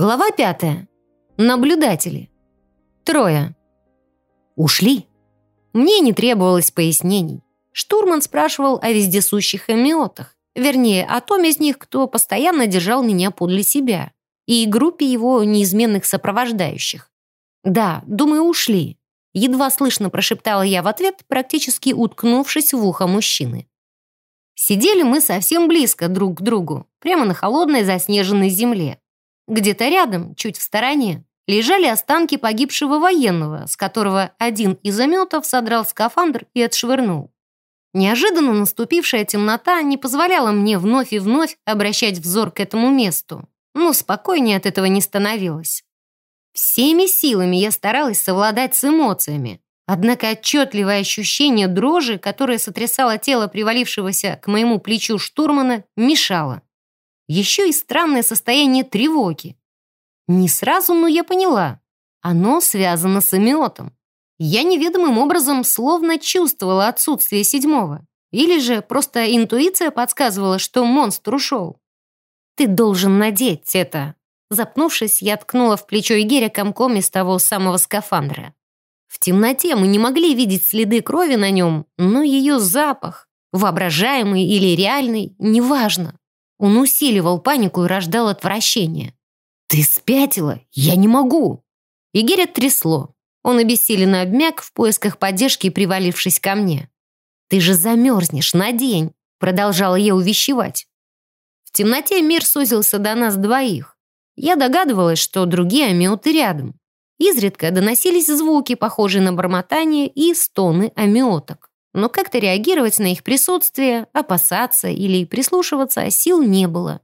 Глава пятая. Наблюдатели. Трое. Ушли. Мне не требовалось пояснений. Штурман спрашивал о вездесущих эмиотах, вернее, о том из них, кто постоянно держал меня подле себя, и группе его неизменных сопровождающих. Да, думаю, ушли. Едва слышно прошептала я в ответ, практически уткнувшись в ухо мужчины. Сидели мы совсем близко друг к другу, прямо на холодной заснеженной земле. Где-то рядом, чуть в стороне, лежали останки погибшего военного, с которого один из ометов содрал скафандр и отшвырнул. Неожиданно наступившая темнота не позволяла мне вновь и вновь обращать взор к этому месту, но спокойнее от этого не становилось. Всеми силами я старалась совладать с эмоциями, однако отчетливое ощущение дрожи, которое сотрясало тело привалившегося к моему плечу штурмана, мешало. Еще и странное состояние тревоги. Не сразу, но я поняла. Оно связано с эмиотом. Я неведомым образом словно чувствовала отсутствие седьмого. Или же просто интуиция подсказывала, что монстр ушел. «Ты должен надеть это». Запнувшись, я ткнула в плечо Игеря комком из того самого скафандра. В темноте мы не могли видеть следы крови на нем, но ее запах, воображаемый или реальный, неважно. Он усиливал панику и рождал отвращение. «Ты спятила? Я не могу!» Игеря трясло. Он обессиленно обмяк в поисках поддержки, привалившись ко мне. «Ты же замерзнешь, на день!» Продолжала я увещевать. В темноте мир сузился до нас двоих. Я догадывалась, что другие амиоты рядом. Изредка доносились звуки, похожие на бормотание и стоны амиоток. Но как-то реагировать на их присутствие, опасаться или прислушиваться сил не было.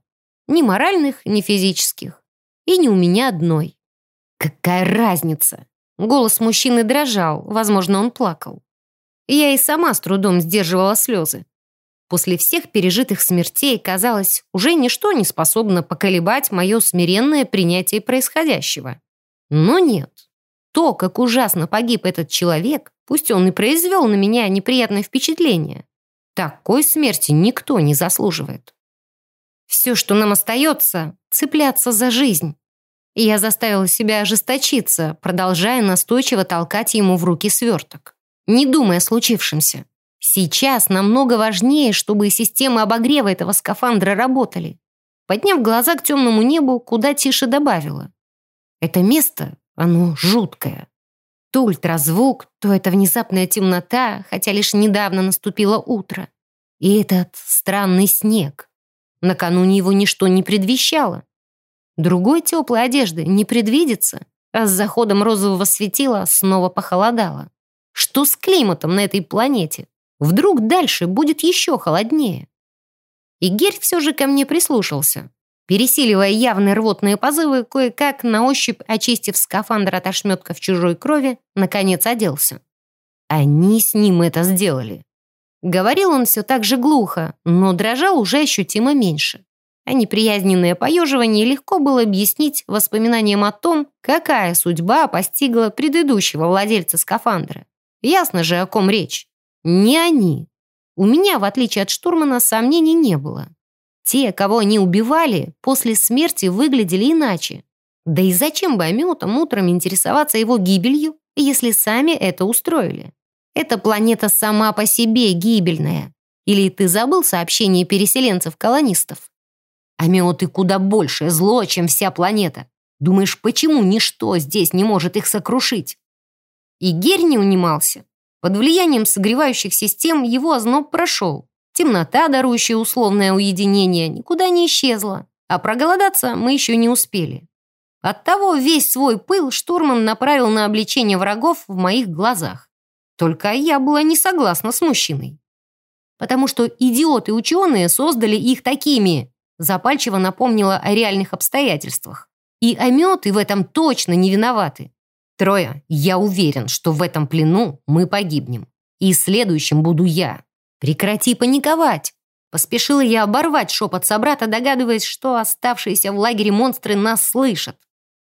Ни моральных, ни физических. И не у меня одной. «Какая разница?» Голос мужчины дрожал, возможно, он плакал. Я и сама с трудом сдерживала слезы. После всех пережитых смертей, казалось, уже ничто не способно поколебать мое смиренное принятие происходящего. Но нет. То, как ужасно погиб этот человек, пусть он и произвел на меня неприятное впечатление, такой смерти никто не заслуживает. Все, что нам остается, цепляться за жизнь. Я заставила себя ожесточиться, продолжая настойчиво толкать ему в руки сверток, не думая о случившемся. Сейчас намного важнее, чтобы системы обогрева этого скафандра работали. Подняв глаза к темному небу, куда тише добавила. Это место, оно жуткое. То ультразвук, то это внезапная темнота, хотя лишь недавно наступило утро. И этот странный снег. Накануне его ничто не предвещало. Другой теплой одежды не предвидится, а с заходом розового светила снова похолодало. Что с климатом на этой планете? Вдруг дальше будет еще холоднее? И Герь все же ко мне прислушался. Пересиливая явные рвотные позывы, кое-как на ощупь, очистив скафандр от ошметков чужой крови, наконец оделся. Они с ним это сделали. Говорил он все так же глухо, но дрожал уже ощутимо меньше. А неприязненное поеживание легко было объяснить воспоминанием о том, какая судьба постигла предыдущего владельца скафандра. Ясно же, о ком речь. Не они. У меня, в отличие от штурмана, сомнений не было. Те, кого они убивали, после смерти выглядели иначе. Да и зачем бы Аметам утром интересоваться его гибелью, если сами это устроили? Эта планета сама по себе гибельная. Или ты забыл сообщение переселенцев-колонистов? Амиоты куда большее зло, чем вся планета. Думаешь, почему ничто здесь не может их сокрушить? И Герь не унимался. Под влиянием согревающих систем его озноб прошел. Темнота, дарующая условное уединение, никуда не исчезла. А проголодаться мы еще не успели. Оттого весь свой пыл штурман направил на обличение врагов в моих глазах. Только я была не согласна с мужчиной. Потому что идиоты-ученые создали их такими, запальчиво напомнила о реальных обстоятельствах. И ометы в этом точно не виноваты. Трое, я уверен, что в этом плену мы погибнем. И следующим буду я. Прекрати паниковать. Поспешила я оборвать шепот собрата, догадываясь, что оставшиеся в лагере монстры нас слышат.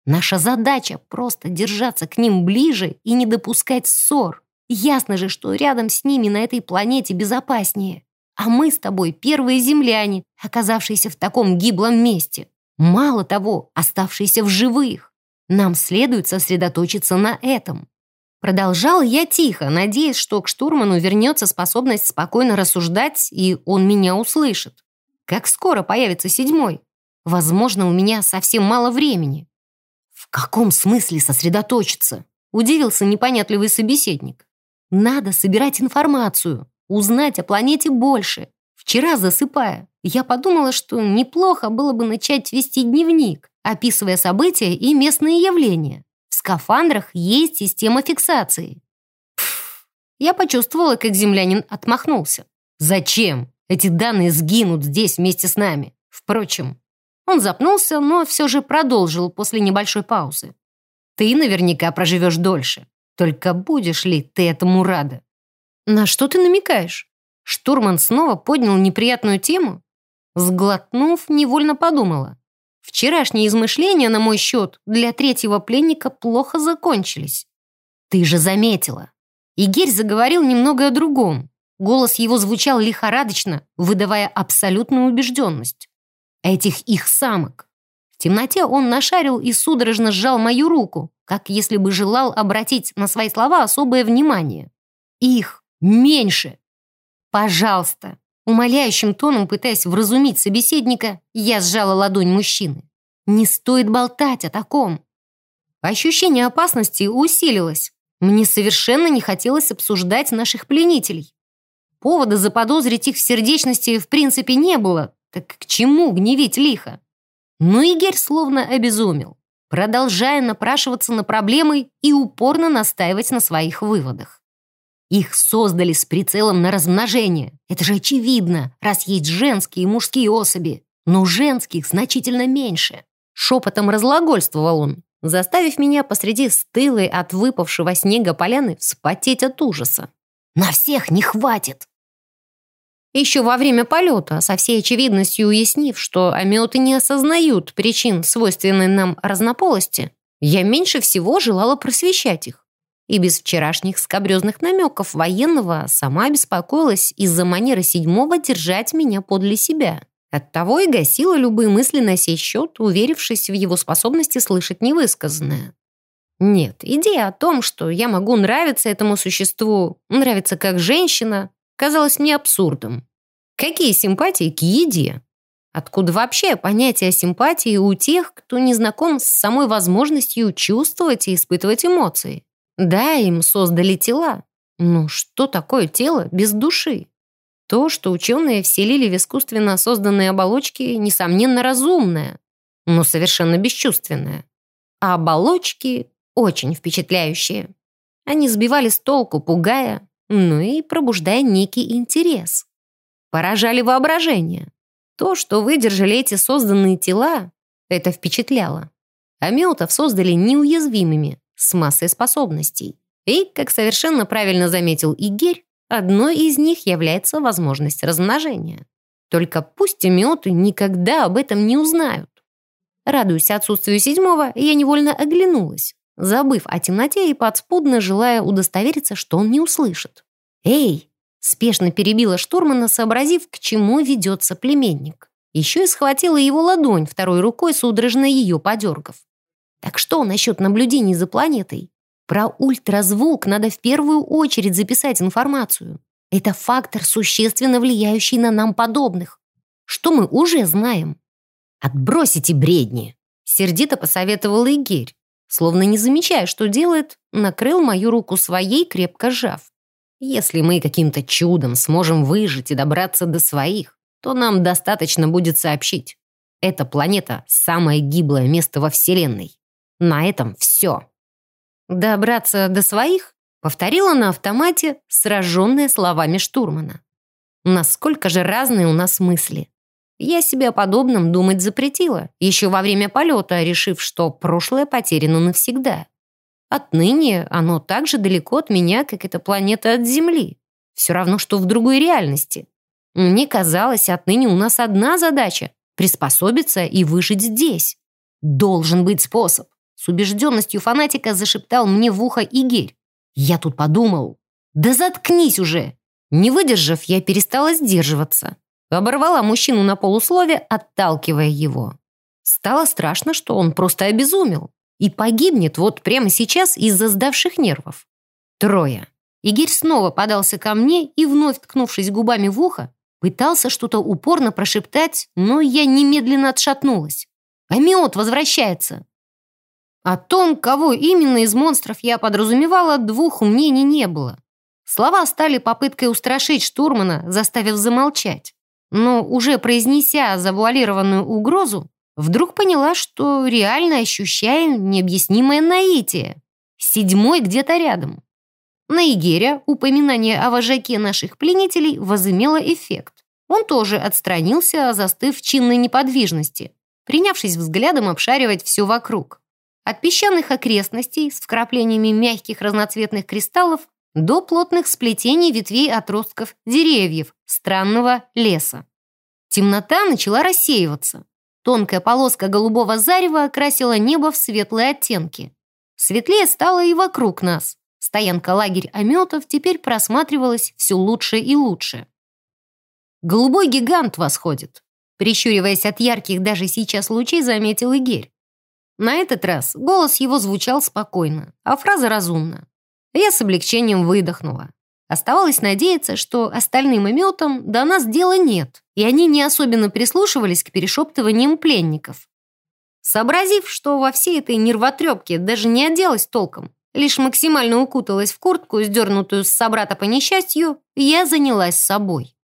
Наша задача — просто держаться к ним ближе и не допускать ссор. Ясно же, что рядом с ними на этой планете безопаснее. А мы с тобой первые земляне, оказавшиеся в таком гиблом месте. Мало того, оставшиеся в живых. Нам следует сосредоточиться на этом. Продолжал я тихо, надеясь, что к штурману вернется способность спокойно рассуждать, и он меня услышит. Как скоро появится седьмой? Возможно, у меня совсем мало времени. В каком смысле сосредоточиться? Удивился непонятливый собеседник. Надо собирать информацию, узнать о планете больше. Вчера, засыпая, я подумала, что неплохо было бы начать вести дневник, описывая события и местные явления. Скафандрах есть система фиксации. Пф, я почувствовала, как землянин отмахнулся. Зачем? Эти данные сгинут здесь вместе с нами. Впрочем, он запнулся, но все же продолжил после небольшой паузы. Ты наверняка проживешь дольше. Только будешь ли ты этому рада? На что ты намекаешь? Штурман снова поднял неприятную тему? Сглотнув, невольно подумала. Вчерашние измышления на мой счет для третьего пленника плохо закончились. Ты же заметила. Игерь заговорил немного о другом. Голос его звучал лихорадочно, выдавая абсолютную убежденность. Этих их самок. В темноте он нашарил и судорожно сжал мою руку, как если бы желал обратить на свои слова особое внимание. Их меньше. Пожалуйста, Умоляющим тоном, пытаясь вразумить собеседника, я сжала ладонь мужчины. «Не стоит болтать о таком». Ощущение опасности усилилось. Мне совершенно не хотелось обсуждать наших пленителей. Повода заподозрить их в сердечности в принципе не было, так к чему гневить лихо? Но Игорь словно обезумел, продолжая напрашиваться на проблемы и упорно настаивать на своих выводах. Их создали с прицелом на размножение. Это же очевидно, раз есть женские и мужские особи. Но женских значительно меньше. Шепотом разлагольствовал он, заставив меня посреди стылой от выпавшего снега поляны вспотеть от ужаса. «На всех не хватит!» Еще во время полета, со всей очевидностью уяснив, что амиоты не осознают причин свойственной нам разнополости, я меньше всего желала просвещать их и без вчерашних скобрезных намеков военного сама беспокоилась из-за манеры седьмого держать меня подле себя. Оттого и гасила любые мысли на сей счет, уверившись в его способности слышать невысказанное. Нет, идея о том, что я могу нравиться этому существу, нравиться как женщина, казалась мне абсурдом. Какие симпатии к еде? Откуда вообще понятие о симпатии у тех, кто не знаком с самой возможностью чувствовать и испытывать эмоции? Да, им создали тела. Но что такое тело без души? То, что ученые вселили в искусственно созданные оболочки, несомненно разумное, но совершенно бесчувственное. А оболочки очень впечатляющие. Они сбивали с толку, пугая, ну и пробуждая некий интерес. Поражали воображение. То, что выдержали эти созданные тела, это впечатляло. Амиотов создали неуязвимыми, с массой способностей. И, как совершенно правильно заметил Игерь, одной из них является возможность размножения. Только пусть эмиоты никогда об этом не узнают. Радуясь отсутствию седьмого, я невольно оглянулась, забыв о темноте и подспудно желая удостовериться, что он не услышит. «Эй!» — спешно перебила штурмана, сообразив, к чему ведется племенник. Еще и схватила его ладонь второй рукой, судорожно ее подергав. Так что насчет наблюдений за планетой? Про ультразвук надо в первую очередь записать информацию. Это фактор, существенно влияющий на нам подобных. Что мы уже знаем? Отбросите бредни, сердито посоветовал Игерь. Словно не замечая, что делает, накрыл мою руку своей, крепко сжав. Если мы каким-то чудом сможем выжить и добраться до своих, то нам достаточно будет сообщить. Эта планета — самое гиблое место во Вселенной. На этом все. Добраться до своих повторила на автомате, сраженная словами штурмана. Насколько же разные у нас мысли. Я себе о подобном думать запретила, еще во время полета, решив, что прошлое потеряно навсегда. Отныне оно так же далеко от меня, как эта планета от Земли. Все равно, что в другой реальности. Мне казалось, отныне у нас одна задача — приспособиться и выжить здесь. Должен быть способ. С убежденностью фанатика зашептал мне в ухо Игерь. Я тут подумал. Да заткнись уже! Не выдержав, я перестала сдерживаться. Оборвала мужчину на полуслове, отталкивая его. Стало страшно, что он просто обезумел и погибнет вот прямо сейчас из-за сдавших нервов. Трое. Игирь снова подался ко мне и, вновь ткнувшись губами в ухо, пытался что-то упорно прошептать, но я немедленно отшатнулась. Амиот возвращается. О том, кого именно из монстров я подразумевала, двух мнений не было. Слова стали попыткой устрашить штурмана, заставив замолчать. Но уже произнеся завуалированную угрозу, вдруг поняла, что реально ощущаю необъяснимое наитие. Седьмой где-то рядом. На Игеря упоминание о вожаке наших пленителей возымело эффект. Он тоже отстранился, застыв в чинной неподвижности, принявшись взглядом обшаривать все вокруг. От песчаных окрестностей с вкраплениями мягких разноцветных кристаллов до плотных сплетений ветвей отростков деревьев странного леса. Темнота начала рассеиваться. Тонкая полоска голубого зарева окрасила небо в светлые оттенки. Светлее стало и вокруг нас. Стоянка-лагерь ометов теперь просматривалась все лучше и лучше. «Голубой гигант восходит», прищуриваясь от ярких даже сейчас лучей, заметил Игерь. На этот раз голос его звучал спокойно, а фраза разумна. Я с облегчением выдохнула. Оставалось надеяться, что остальным иметам до нас дела нет, и они не особенно прислушивались к перешептываниям пленников. Сообразив, что во всей этой нервотрепке даже не оделась толком, лишь максимально укуталась в куртку, сдернутую с собрата по несчастью, я занялась собой.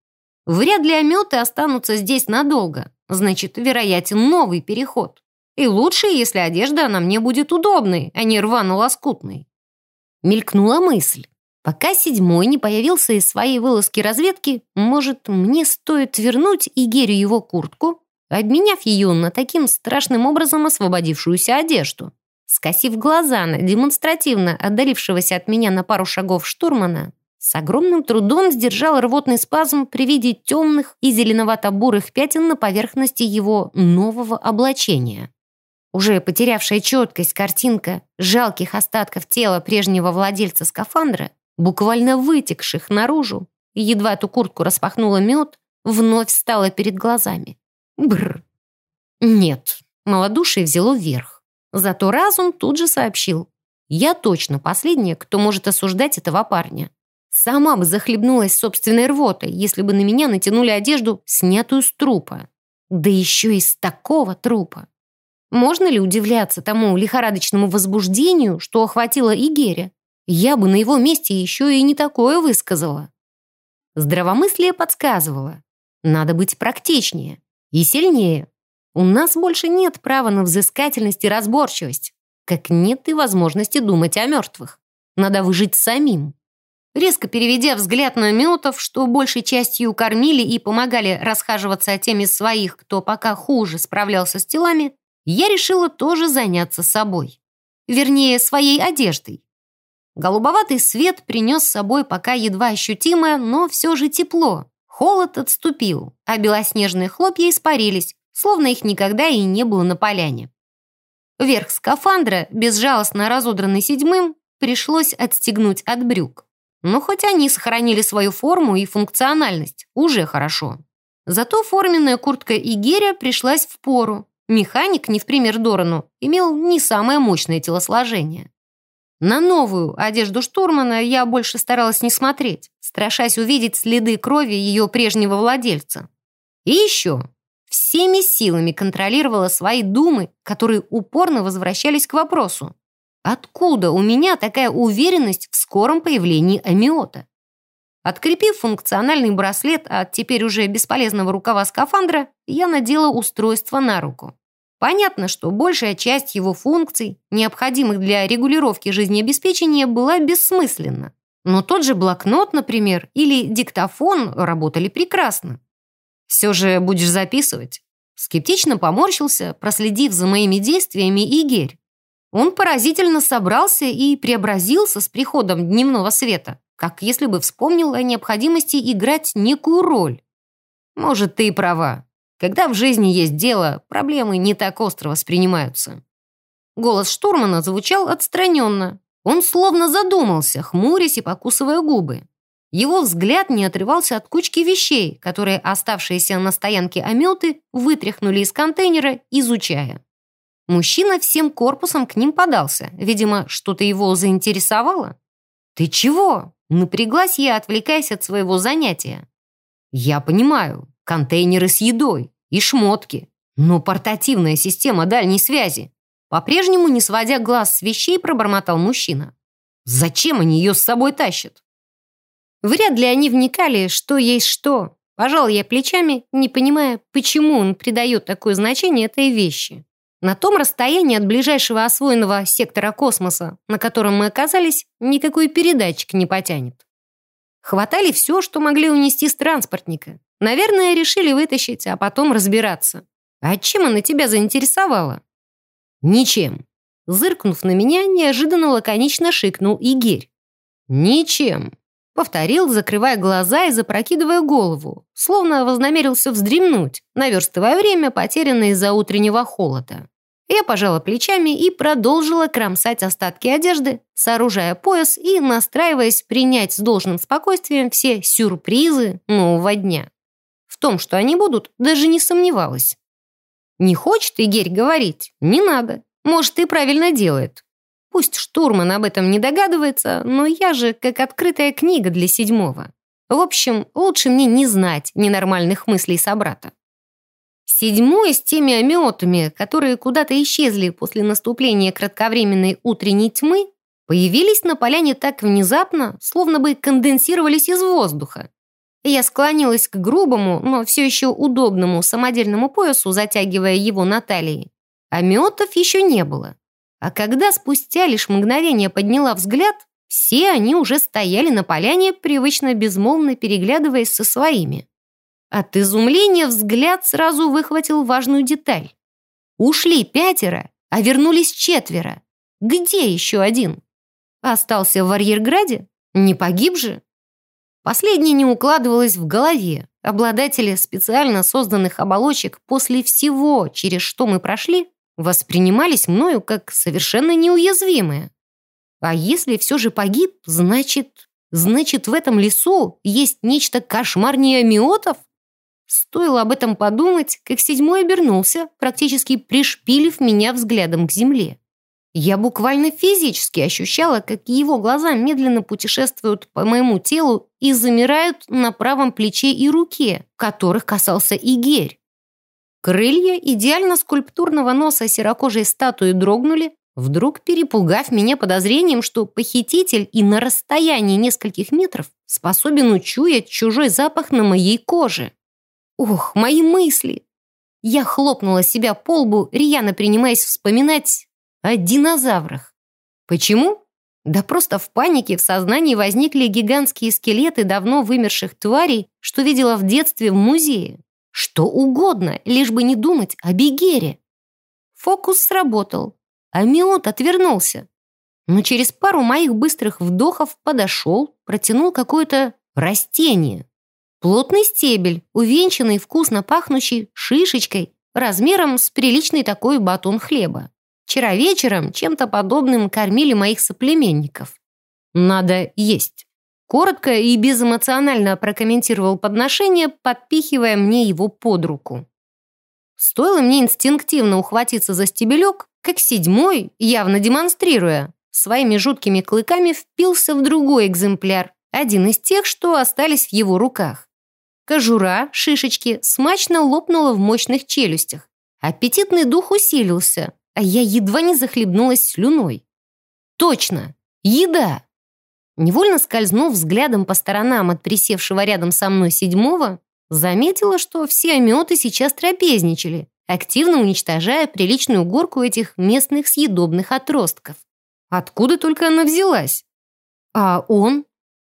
Вряд ли ометы останутся здесь надолго, значит, вероятен новый переход. И лучше, если одежда на мне будет удобной, а не рвано-лоскутной. Мелькнула мысль. Пока седьмой не появился из своей вылазки разведки, может, мне стоит вернуть Игерю его куртку, обменяв ее на таким страшным образом освободившуюся одежду. Скосив глаза на демонстративно отдалившегося от меня на пару шагов штурмана, с огромным трудом сдержал рвотный спазм при виде темных и зеленовато-бурых пятен на поверхности его нового облачения. Уже потерявшая четкость картинка жалких остатков тела прежнего владельца скафандра, буквально вытекших наружу, и едва эту куртку распахнула мед, вновь стала перед глазами. Бррр. Нет, малодушие взяло вверх. Зато разум тут же сообщил. Я точно последняя, кто может осуждать этого парня. Сама бы захлебнулась собственной рвотой, если бы на меня натянули одежду, снятую с трупа. Да еще из такого трупа. Можно ли удивляться тому лихорадочному возбуждению, что охватило Игеря? Я бы на его месте еще и не такое высказала. Здравомыслие подсказывало. Надо быть практичнее и сильнее. У нас больше нет права на взыскательность и разборчивость, как нет и возможности думать о мертвых. Надо выжить самим. Резко переведя взгляд на Мютов, что большей частью кормили и помогали расхаживаться тем из своих, кто пока хуже справлялся с телами, я решила тоже заняться собой. Вернее, своей одеждой. Голубоватый свет принес с собой пока едва ощутимое, но все же тепло. Холод отступил, а белоснежные хлопья испарились, словно их никогда и не было на поляне. Верх скафандра, безжалостно разодранный седьмым, пришлось отстегнуть от брюк. Но хоть они сохранили свою форму и функциональность, уже хорошо. Зато форменная куртка Игеря пришлась в пору, Механик, не в пример Дорану, имел не самое мощное телосложение. На новую одежду штурмана я больше старалась не смотреть, страшась увидеть следы крови ее прежнего владельца. И еще всеми силами контролировала свои думы, которые упорно возвращались к вопросу. Откуда у меня такая уверенность в скором появлении амиота? Открепив функциональный браслет от теперь уже бесполезного рукава скафандра, я надела устройство на руку. Понятно, что большая часть его функций, необходимых для регулировки жизнеобеспечения, была бессмысленна. Но тот же блокнот, например, или диктофон работали прекрасно. «Все же будешь записывать?» Скептично поморщился, проследив за моими действиями Игерь. Он поразительно собрался и преобразился с приходом дневного света, как если бы вспомнил о необходимости играть некую роль. «Может, ты и права», когда в жизни есть дело, проблемы не так остро воспринимаются. Голос штурмана звучал отстраненно. Он словно задумался, хмурясь и покусывая губы. Его взгляд не отрывался от кучки вещей, которые оставшиеся на стоянке ометы вытряхнули из контейнера, изучая. Мужчина всем корпусом к ним подался. Видимо, что-то его заинтересовало. «Ты чего?» Напряглась я, отвлекаясь от своего занятия. «Я понимаю, контейнеры с едой и шмотки, но портативная система дальней связи». По-прежнему, не сводя глаз с вещей, пробормотал мужчина. «Зачем они ее с собой тащат?» Вряд ли они вникали, что есть что. Пожал я плечами, не понимая, почему он придает такое значение этой вещи. На том расстоянии от ближайшего освоенного сектора космоса, на котором мы оказались, никакой передатчик не потянет. Хватали все, что могли унести с транспортника. Наверное, решили вытащить, а потом разбираться. А чем она тебя заинтересовала? Ничем. Зыркнув на меня, неожиданно лаконично шикнул Игерь. Ничем. Повторил, закрывая глаза и запрокидывая голову, словно вознамерился вздремнуть, наверстывая время, потерянное из-за утреннего холода. Я пожала плечами и продолжила кромсать остатки одежды, сооружая пояс и настраиваясь принять с должным спокойствием все сюрпризы нового дня. В том, что они будут, даже не сомневалась. Не хочет Игерь говорить? Не надо. Может, и правильно делает. Пусть штурман об этом не догадывается, но я же как открытая книга для седьмого. В общем, лучше мне не знать ненормальных мыслей собрата. Седьмой с теми ометами, которые куда-то исчезли после наступления кратковременной утренней тьмы, появились на поляне так внезапно, словно бы конденсировались из воздуха. Я склонилась к грубому, но все еще удобному самодельному поясу, затягивая его на талии. Ометов еще не было. А когда спустя лишь мгновение подняла взгляд, все они уже стояли на поляне, привычно безмолвно переглядываясь со своими. От изумления взгляд сразу выхватил важную деталь. Ушли пятеро, а вернулись четверо. Где еще один? Остался в арьерграде? Не погиб же? Последнее не укладывалось в голове. Обладатели специально созданных оболочек после всего, через что мы прошли, воспринимались мною как совершенно неуязвимые. А если все же погиб, значит... Значит, в этом лесу есть нечто кошмарнее амиотов? Стоило об этом подумать, как седьмой обернулся, практически пришпилив меня взглядом к земле. Я буквально физически ощущала, как его глаза медленно путешествуют по моему телу и замирают на правом плече и руке, которых касался Игерь. Крылья идеально скульптурного носа серокожей статуи дрогнули, вдруг перепугав меня подозрением, что похититель и на расстоянии нескольких метров способен учуять чужой запах на моей коже. Ох, мои мысли! Я хлопнула себя по лбу, рьяно принимаясь вспоминать о динозаврах. Почему? Да просто в панике в сознании возникли гигантские скелеты давно вымерших тварей, что видела в детстве в музее. Что угодно, лишь бы не думать о Бегере. Фокус сработал. Амиот отвернулся. Но через пару моих быстрых вдохов подошел, протянул какое-то растение. Плотный стебель, увенчанный вкусно пахнущей шишечкой, размером с приличный такой батон хлеба. Вчера вечером чем-то подобным кормили моих соплеменников. Надо есть. Коротко и безэмоционально прокомментировал подношение, подпихивая мне его под руку. Стоило мне инстинктивно ухватиться за стебелек, как седьмой, явно демонстрируя, своими жуткими клыками впился в другой экземпляр, один из тех, что остались в его руках. Кожура, шишечки, смачно лопнула в мощных челюстях. Аппетитный дух усилился, а я едва не захлебнулась слюной. Точно! Еда! Невольно скользнув взглядом по сторонам от присевшего рядом со мной седьмого, заметила, что все ометы сейчас трапезничали, активно уничтожая приличную горку этих местных съедобных отростков. Откуда только она взялась? А он?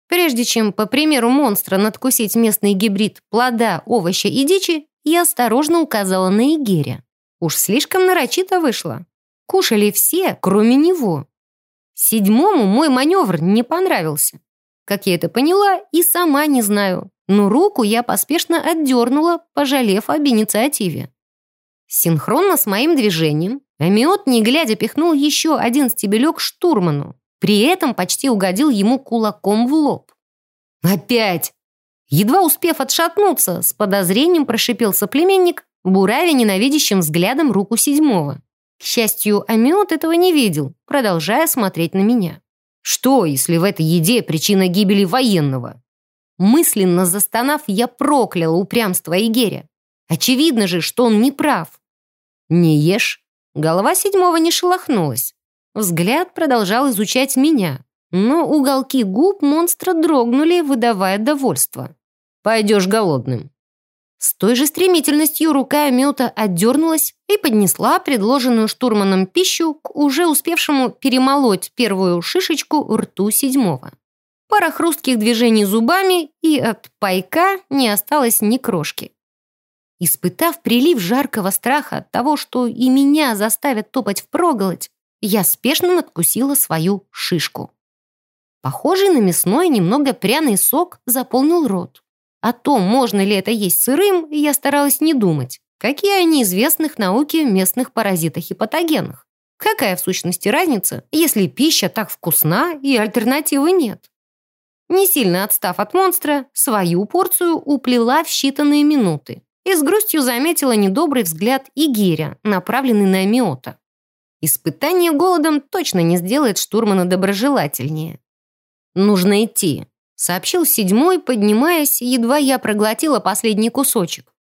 Прежде чем, по примеру монстра, надкусить местный гибрид плода, овоща и дичи, я осторожно указала на Игеря. Уж слишком нарочито вышло. Кушали все, кроме него. Седьмому мой маневр не понравился. Как я это поняла, и сама не знаю, но руку я поспешно отдернула, пожалев об инициативе. Синхронно с моим движением Амиот, не глядя, пихнул еще один стебелек штурману, при этом почти угодил ему кулаком в лоб. Опять! Едва успев отшатнуться, с подозрением прошипел соплеменник, буравя ненавидящим взглядом руку седьмого. К счастью, Амиот этого не видел, продолжая смотреть на меня. Что, если в этой еде причина гибели военного? Мысленно застонав, я прокляла упрямство Игеря. Очевидно же, что он не прав. «Не ешь?» Голова седьмого не шелохнулась. Взгляд продолжал изучать меня, но уголки губ монстра дрогнули, выдавая довольство. «Пойдешь голодным». С той же стремительностью рука Мюта отдернулась и поднесла предложенную штурманом пищу к уже успевшему перемолоть первую шишечку рту седьмого. Пара хрустких движений зубами, и от пайка не осталось ни крошки. Испытав прилив жаркого страха от того, что и меня заставят топать впроголодь, я спешно надкусила свою шишку. Похожий на мясной немного пряный сок заполнил рот. О том, можно ли это есть сырым, я старалась не думать. Какие они известны в науке местных паразитах и патогенах? Какая в сущности разница, если пища так вкусна и альтернативы нет? Не сильно отстав от монстра, свою порцию уплела в считанные минуты и с грустью заметила недобрый взгляд Игиря, направленный на Миота. Испытание голодом точно не сделает штурмана доброжелательнее. «Нужно идти», — сообщил седьмой, поднимаясь, едва я проглотила последний кусочек.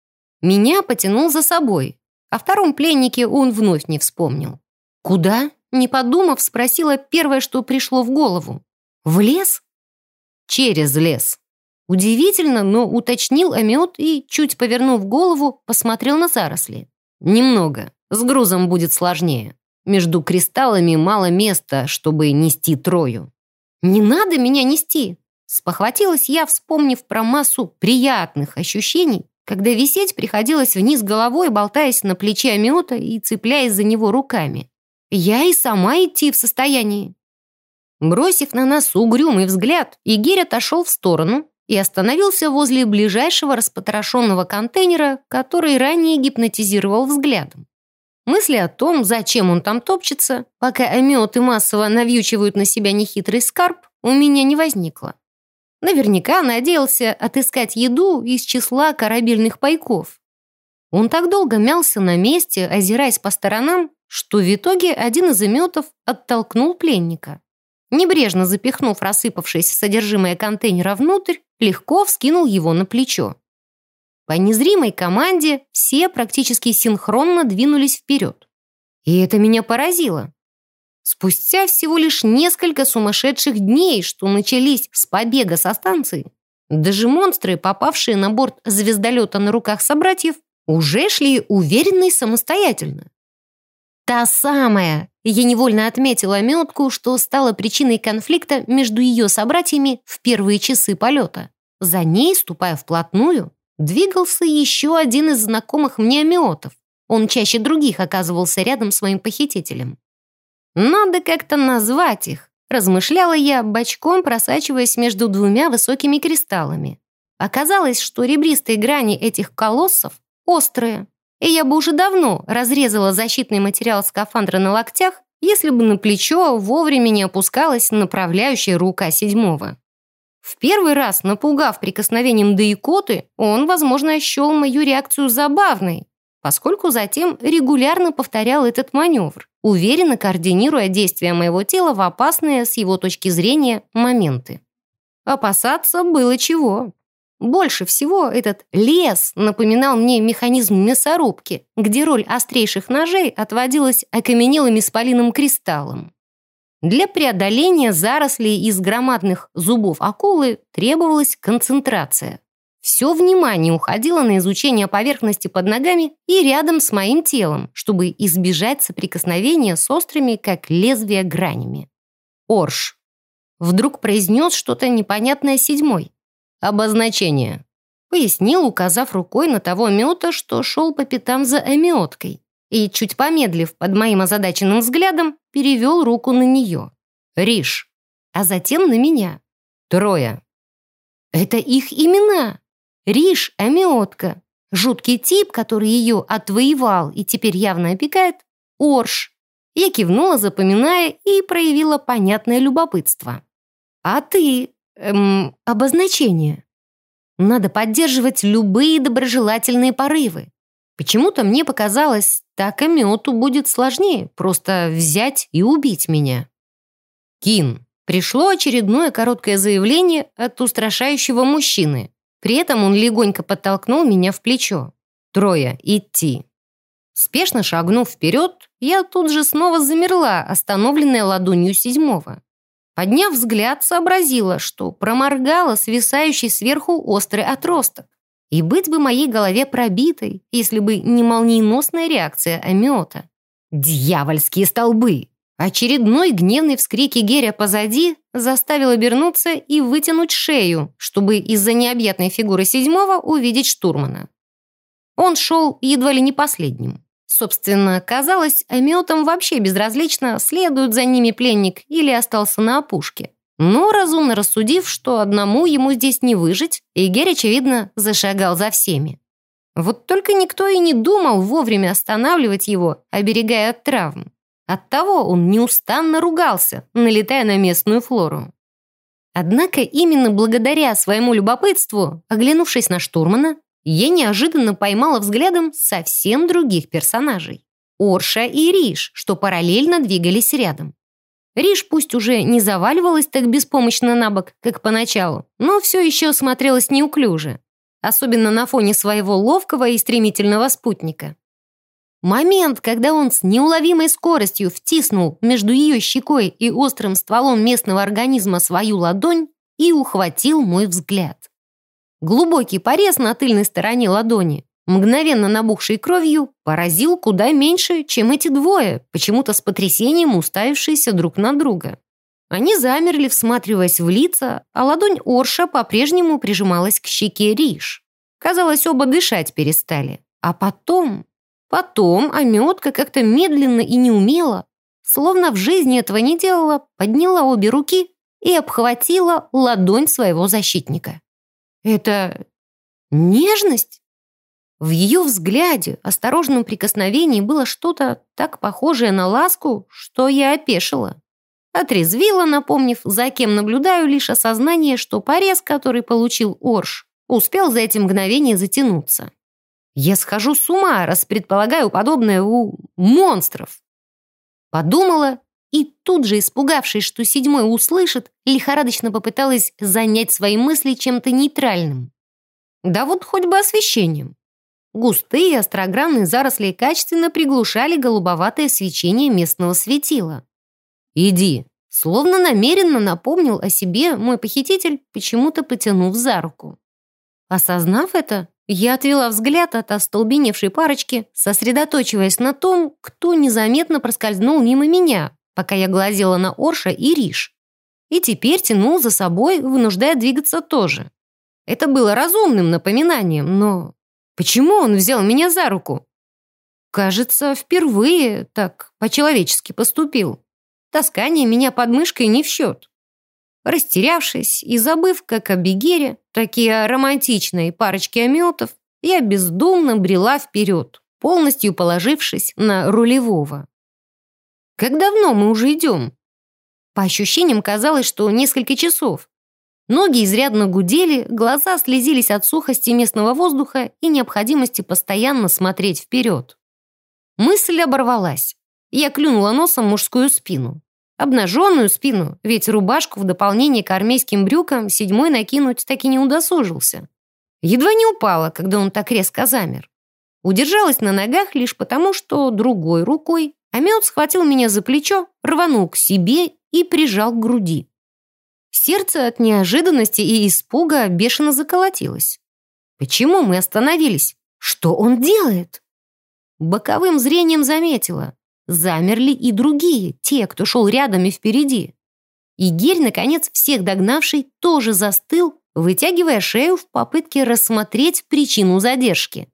Меня потянул за собой. О втором пленнике он вновь не вспомнил. «Куда?» — не подумав, спросила первое, что пришло в голову. «В лес?» «Через лес». Удивительно, но уточнил Амиот и, чуть повернув голову, посмотрел на заросли. «Немного. С грузом будет сложнее. Между кристаллами мало места, чтобы нести трою». «Не надо меня нести!» Спохватилась я, вспомнив про массу приятных ощущений, когда висеть приходилось вниз головой, болтаясь на плече Амиота и цепляясь за него руками. Я и сама идти в состоянии. Бросив на нас угрюмый взгляд, Игерь отошел в сторону и остановился возле ближайшего распотрошенного контейнера, который ранее гипнотизировал взглядом. Мысли о том, зачем он там топчется, пока ометы массово навьючивают на себя нехитрый скарб, у меня не возникло. Наверняка надеялся отыскать еду из числа корабельных пайков. Он так долго мялся на месте, озираясь по сторонам, что в итоге один из иметов оттолкнул пленника. Небрежно запихнув рассыпавшееся содержимое контейнера внутрь, легко вскинул его на плечо. По незримой команде все практически синхронно двинулись вперед. И это меня поразило. Спустя всего лишь несколько сумасшедших дней, что начались с побега со станции, даже монстры, попавшие на борт звездолета на руках собратьев, уже шли уверенно и самостоятельно. Та самая, я невольно отметила метку, что стала причиной конфликта между ее собратьями в первые часы полета. За ней, ступая вплотную, двигался еще один из знакомых мне амиотов. Он чаще других оказывался рядом с моим похитителем. «Надо как-то назвать их», — размышляла я, бочком просачиваясь между двумя высокими кристаллами. Оказалось, что ребристые грани этих колоссов острые, и я бы уже давно разрезала защитный материал скафандра на локтях, если бы на плечо вовремя не опускалась направляющая рука седьмого. В первый раз, напугав прикосновением Даикоты, он, возможно, счел мою реакцию забавной, поскольку затем регулярно повторял этот маневр, уверенно координируя действия моего тела в опасные, с его точки зрения, моменты. Опасаться было чего. Больше всего этот лес напоминал мне механизм мясорубки, где роль острейших ножей отводилась окаменелым исполиным кристаллом. Для преодоления зарослей из громадных зубов акулы требовалась концентрация. Все внимание уходило на изучение поверхности под ногами и рядом с моим телом, чтобы избежать соприкосновения с острыми, как лезвие, гранями. Орш. Вдруг произнес что-то непонятное седьмой. Обозначение. Пояснил, указав рукой на того мета, что шел по пятам за эмиоткой и, чуть помедлив под моим озадаченным взглядом, перевел руку на нее. Риш. А затем на меня. Трое. Это их имена. Риш – амиотка. Жуткий тип, который ее отвоевал и теперь явно опекает – Орш. Я кивнула, запоминая, и проявила понятное любопытство. «А ты?» Эм, обозначение. Надо поддерживать любые доброжелательные порывы. Почему-то мне показалось, так и Миоту будет сложнее просто взять и убить меня. Кин. Пришло очередное короткое заявление от устрашающего мужчины. При этом он легонько подтолкнул меня в плечо. Трое, идти. Спешно шагнув вперед, я тут же снова замерла, остановленная ладонью седьмого. Подняв взгляд, сообразила, что проморгала свисающий сверху острый отросток. И быть бы моей голове пробитой, если бы не молниеносная реакция Амиота. «Дьявольские столбы!» Очередной гневный вскрик Геря позади заставил обернуться и вытянуть шею, чтобы из-за необъятной фигуры седьмого увидеть штурмана. Он шел едва ли не последним. Собственно, казалось, Амиотам вообще безразлично, следует за ними пленник или остался на опушке. Но, разумно рассудив, что одному ему здесь не выжить, Игерь, очевидно, зашагал за всеми. Вот только никто и не думал вовремя останавливать его, оберегая от травм. Оттого он неустанно ругался, налетая на местную флору. Однако именно благодаря своему любопытству, оглянувшись на штурмана, я неожиданно поймала взглядом совсем других персонажей. Орша и Риш, что параллельно двигались рядом. Риш пусть уже не заваливалась так беспомощно на бок, как поначалу, но все еще смотрелась неуклюже, особенно на фоне своего ловкого и стремительного спутника. Момент, когда он с неуловимой скоростью втиснул между ее щекой и острым стволом местного организма свою ладонь и ухватил мой взгляд. Глубокий порез на тыльной стороне ладони, мгновенно набухший кровью, поразил куда меньше, чем эти двое, почему-то с потрясением уставившиеся друг на друга. Они замерли, всматриваясь в лица, а ладонь Орша по-прежнему прижималась к щеке Риш. Казалось, оба дышать перестали. А потом... Потом Аметка как-то медленно и неумело, словно в жизни этого не делала, подняла обе руки и обхватила ладонь своего защитника. Это нежность? В ее взгляде, осторожном прикосновении было что-то так похожее на ласку, что я опешила. Отрезвила, напомнив, за кем наблюдаю лишь осознание, что порез, который получил Орш, успел за эти мгновения затянуться. Я схожу с ума, раз предполагаю подобное у монстров. Подумала и тут же, испугавшись, что седьмой услышит, лихорадочно попыталась занять свои мысли чем-то нейтральным. Да вот хоть бы освещением. Густые острогранные заросли качественно приглушали голубоватое свечение местного светила. «Иди», словно намеренно напомнил о себе мой похититель, почему-то потянув за руку. Осознав это, я отвела взгляд от остолбеневшей парочки, сосредоточиваясь на том, кто незаметно проскользнул мимо меня, пока я глазела на Орша и Риш. И теперь тянул за собой, вынуждая двигаться тоже. Это было разумным напоминанием, но почему он взял меня за руку? Кажется, впервые так по-человечески поступил. Таскание меня под мышкой не в счет. Растерявшись и забыв, как о Бегере, такие романтичные парочки ометов, я бездумно брела вперед, полностью положившись на рулевого. «Как давно мы уже идем?» По ощущениям казалось, что несколько часов. Ноги изрядно гудели, глаза слезились от сухости местного воздуха и необходимости постоянно смотреть вперед. Мысль оборвалась. Я клюнула носом мужскую спину. Обнаженную спину, ведь рубашку в дополнение к армейским брюкам седьмой накинуть так и не удосужился. Едва не упала, когда он так резко замер. Удержалась на ногах лишь потому, что другой рукой Амет схватил меня за плечо, рванул к себе и прижал к груди. Сердце от неожиданности и испуга бешено заколотилось. Почему мы остановились? Что он делает? Боковым зрением заметила. Замерли и другие, те, кто шел рядом и впереди. И Гель, наконец, всех догнавший, тоже застыл, вытягивая шею в попытке рассмотреть причину задержки.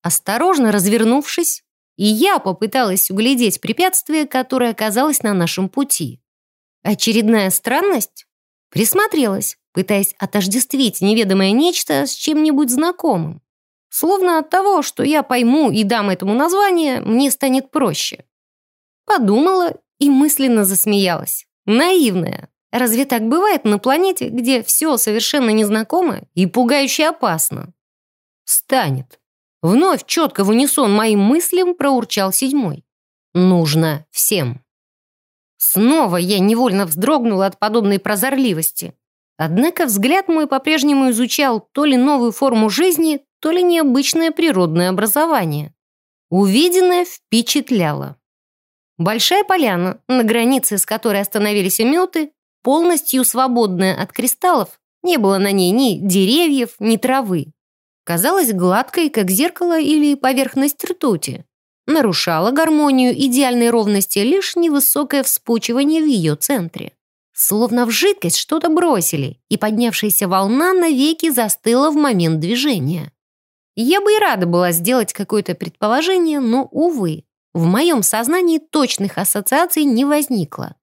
Осторожно развернувшись, и я попыталась углядеть препятствие, которое оказалось на нашем пути. Очередная странность? Присмотрелась, пытаясь отождествить неведомое нечто с чем-нибудь знакомым. Словно от того, что я пойму и дам этому название, мне станет проще. Подумала и мысленно засмеялась. Наивная. Разве так бывает на планете, где все совершенно незнакомо и пугающе опасно? Станет. Вновь четко в унисон моим мыслям проурчал седьмой. Нужно всем. Снова я невольно вздрогнула от подобной прозорливости. Однако взгляд мой по-прежнему изучал то ли новую форму жизни, то ли необычное природное образование. Увиденное впечатляло. Большая поляна, на границе с которой остановились ометы, полностью свободная от кристаллов, не было на ней ни деревьев, ни травы. Казалась гладкой, как зеркало или поверхность ртути. Нарушала гармонию идеальной ровности лишь невысокое вспучивание в ее центре. Словно в жидкость что-то бросили, и поднявшаяся волна навеки застыла в момент движения. Я бы и рада была сделать какое-то предположение, но, увы, в моем сознании точных ассоциаций не возникло.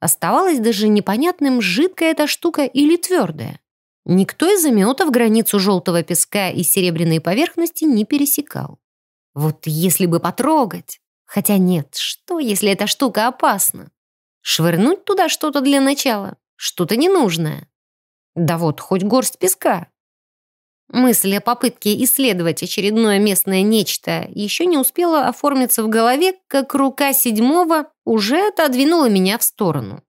Оставалось даже непонятным, жидкая эта штука или твердая. Никто из заметов границу желтого песка и серебряной поверхности не пересекал. Вот если бы потрогать. Хотя нет, что, если эта штука опасна? Швырнуть туда что-то для начала, что-то ненужное. Да вот, хоть горсть песка. Мысль о попытке исследовать очередное местное нечто еще не успела оформиться в голове, как рука седьмого уже отодвинула меня в сторону.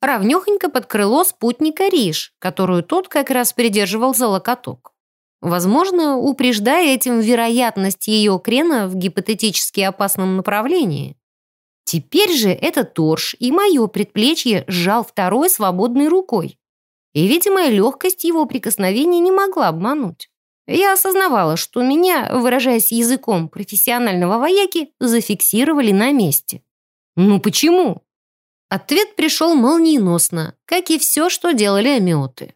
Равнёхонько под крыло спутника Риш, которую тот как раз придерживал за локоток. Возможно, упреждая этим вероятность ее крена в гипотетически опасном направлении. Теперь же этот торж и мое предплечье сжал второй свободной рукой. И, видимая легкость его прикосновения не могла обмануть. Я осознавала, что меня, выражаясь языком профессионального вояки, зафиксировали на месте. Ну почему? Ответ пришел молниеносно, как и все, что делали амиоты.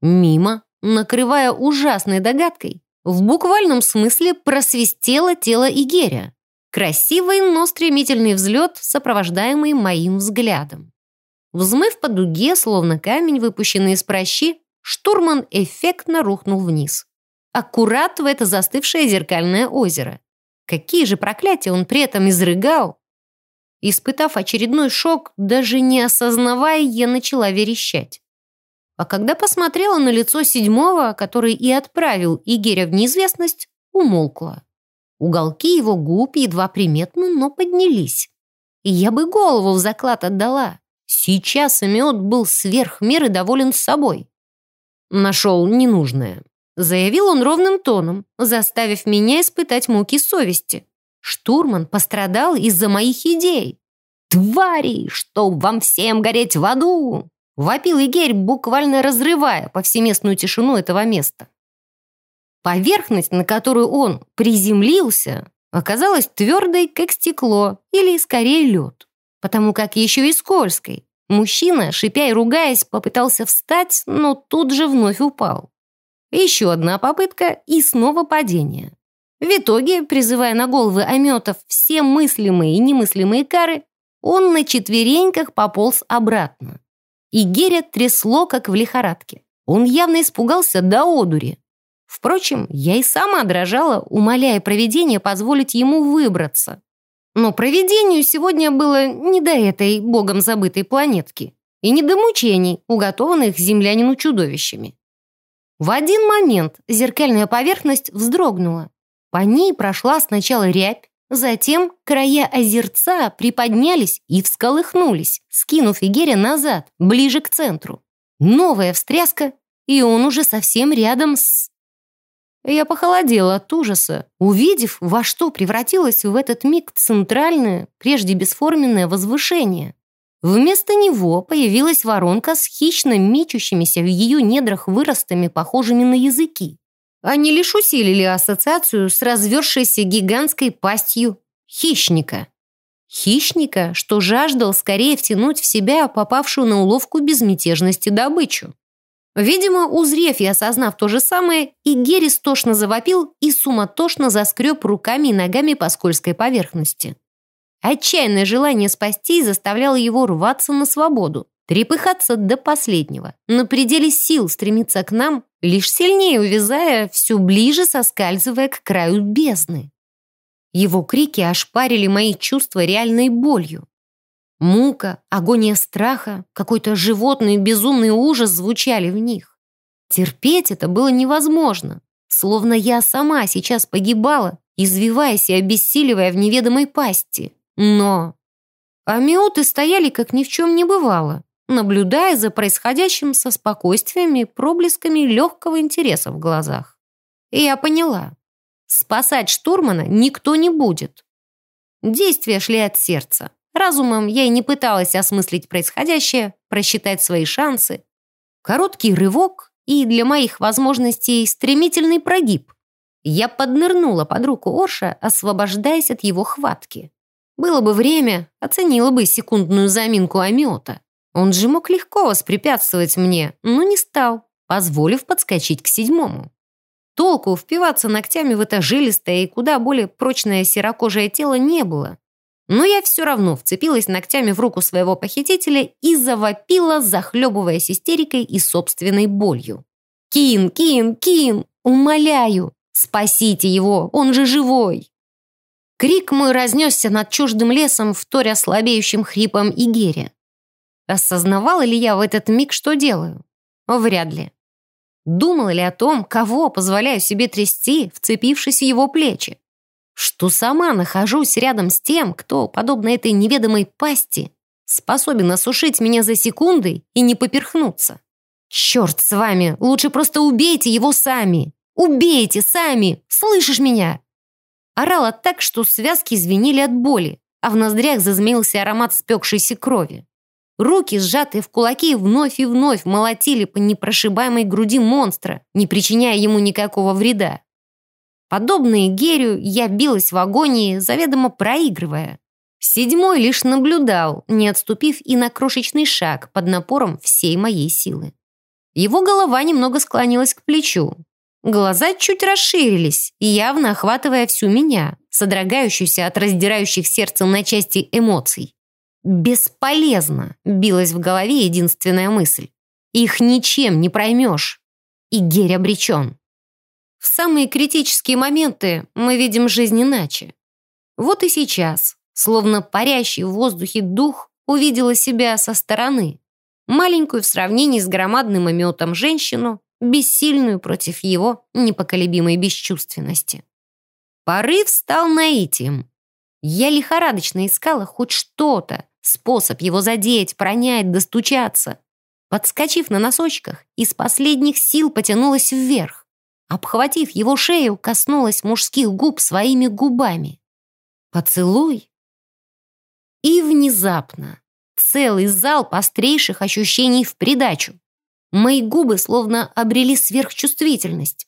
Мимо, накрывая ужасной догадкой, в буквальном смысле просвистело тело Игеря. Красивый, но стремительный взлет, сопровождаемый моим взглядом. Взмыв по дуге, словно камень, выпущенный из прощи, штурман эффектно рухнул вниз. Аккурат в это застывшее зеркальное озеро. Какие же проклятия он при этом изрыгал! Испытав очередной шок, даже не осознавая, я начала верещать. А когда посмотрела на лицо седьмого, который и отправил Игеря в неизвестность, умолкла. Уголки его губ едва приметно, но поднялись. И я бы голову в заклад отдала. Сейчас Амиот был сверх меры доволен собой. Нашел ненужное. Заявил он ровным тоном, заставив меня испытать муки совести. Штурман пострадал из-за моих идей. «Твари, чтоб вам всем гореть в аду!» Вопил Игерь, буквально разрывая повсеместную тишину этого места. Поверхность, на которую он приземлился, оказалась твердой, как стекло, или скорее лед, потому как еще и скользкой. Мужчина, шипя и ругаясь, попытался встать, но тут же вновь упал. Еще одна попытка и снова падение. В итоге, призывая на головы ометов все мыслимые и немыслимые кары, он на четвереньках пополз обратно. И Геря трясло, как в лихорадке. Он явно испугался до одури. Впрочем, я и сама дрожала, умоляя провидение позволить ему выбраться. Но провидению сегодня было не до этой богом забытой планетки и не до мучений, уготованных землянину чудовищами. В один момент зеркальная поверхность вздрогнула. По ней прошла сначала рябь, затем края озерца приподнялись и всколыхнулись, скинув Игеря назад, ближе к центру. Новая встряска, и он уже совсем рядом с... Я похолодела от ужаса, увидев, во что превратилось в этот миг центральное, прежде бесформенное возвышение. Вместо него появилась воронка с хищно мечущимися в ее недрах выростами, похожими на языки. Они лишь усилили ассоциацию с развершейся гигантской пастью хищника. Хищника, что жаждал скорее втянуть в себя попавшую на уловку безмятежности добычу. Видимо, узрев и осознав то же самое, и Геррис тошно завопил и суматошно заскреб руками и ногами по скользкой поверхности. Отчаянное желание спасти заставляло его рваться на свободу, трепыхаться до последнего, на пределе сил стремиться к нам, лишь сильнее увязая, все ближе соскальзывая к краю бездны. Его крики ошпарили мои чувства реальной болью. Мука, агония страха, какой-то животный безумный ужас звучали в них. Терпеть это было невозможно, словно я сама сейчас погибала, извиваясь и обессиливая в неведомой пасти. Но амиоты стояли, как ни в чем не бывало, наблюдая за происходящим со спокойствием и проблесками легкого интереса в глазах. И я поняла, спасать штурмана никто не будет. Действия шли от сердца. Разумом я и не пыталась осмыслить происходящее, просчитать свои шансы. Короткий рывок и для моих возможностей стремительный прогиб. Я поднырнула под руку Орша, освобождаясь от его хватки. Было бы время, оценила бы секундную заминку Амиота. Он же мог легко воспрепятствовать мне, но не стал, позволив подскочить к седьмому. Толку впиваться ногтями в это жилистое и куда более прочное серокожее тело не было. Но я все равно вцепилась ногтями в руку своего похитителя и завопила, захлебываясь истерикой и собственной болью. «Кин, Кин, Кин! Умоляю! Спасите его! Он же живой!» Крик мой разнесся над чуждым лесом, вторя слабеющим хрипом Игеря. Осознавала ли я в этот миг, что делаю? Вряд ли. Думала ли о том, кого позволяю себе трясти, вцепившись в его плечи? что сама нахожусь рядом с тем, кто, подобно этой неведомой пасти, способен осушить меня за секунды и не поперхнуться. Черт с вами, лучше просто убейте его сами. Убейте сами, слышишь меня? Орала так, что связки звенели от боли, а в ноздрях зазмеился аромат спекшейся крови. Руки, сжатые в кулаки, вновь и вновь молотили по непрошибаемой груди монстра, не причиняя ему никакого вреда. Подобные Герю я билась в агонии, заведомо проигрывая. Седьмой лишь наблюдал, не отступив и на крошечный шаг под напором всей моей силы. Его голова немного склонилась к плечу. Глаза чуть расширились, явно охватывая всю меня, содрогающуюся от раздирающих сердце на части эмоций. «Бесполезно!» — билась в голове единственная мысль. «Их ничем не проймешь!» И Герь обречен. В самые критические моменты мы видим жизнь иначе. Вот и сейчас, словно парящий в воздухе дух, увидела себя со стороны. Маленькую в сравнении с громадным ометом женщину, бессильную против его непоколебимой бесчувственности. Порыв стал наитием. Я лихорадочно искала хоть что-то, способ его задеть, пронять, достучаться. Подскочив на носочках, из последних сил потянулась вверх. Обхватив его шею, коснулась мужских губ своими губами. Поцелуй. И внезапно целый зал острейших ощущений в придачу. Мои губы словно обрели сверхчувствительность.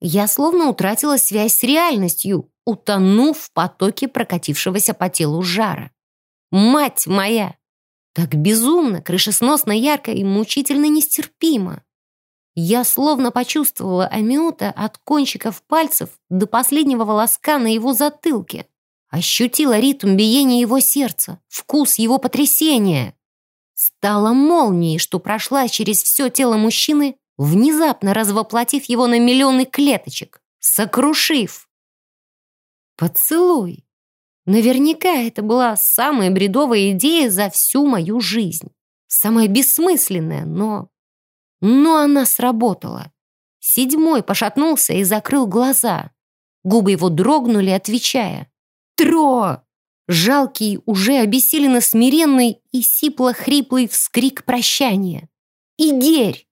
Я словно утратила связь с реальностью, утонув в потоке прокатившегося по телу жара. Мать моя! Так безумно, крышесносно ярко и мучительно нестерпимо. Я словно почувствовала Амиота от кончиков пальцев до последнего волоска на его затылке. Ощутила ритм биения его сердца, вкус его потрясения. Стала молнией, что прошла через все тело мужчины, внезапно развоплотив его на миллионы клеточек, сокрушив. Поцелуй. Наверняка это была самая бредовая идея за всю мою жизнь. Самая бессмысленная, но но она сработала. Седьмой пошатнулся и закрыл глаза. Губы его дрогнули, отвечая. «Тро!» Жалкий, уже обессиленно смиренный и сипло-хриплый вскрик прощания. «Игерь!»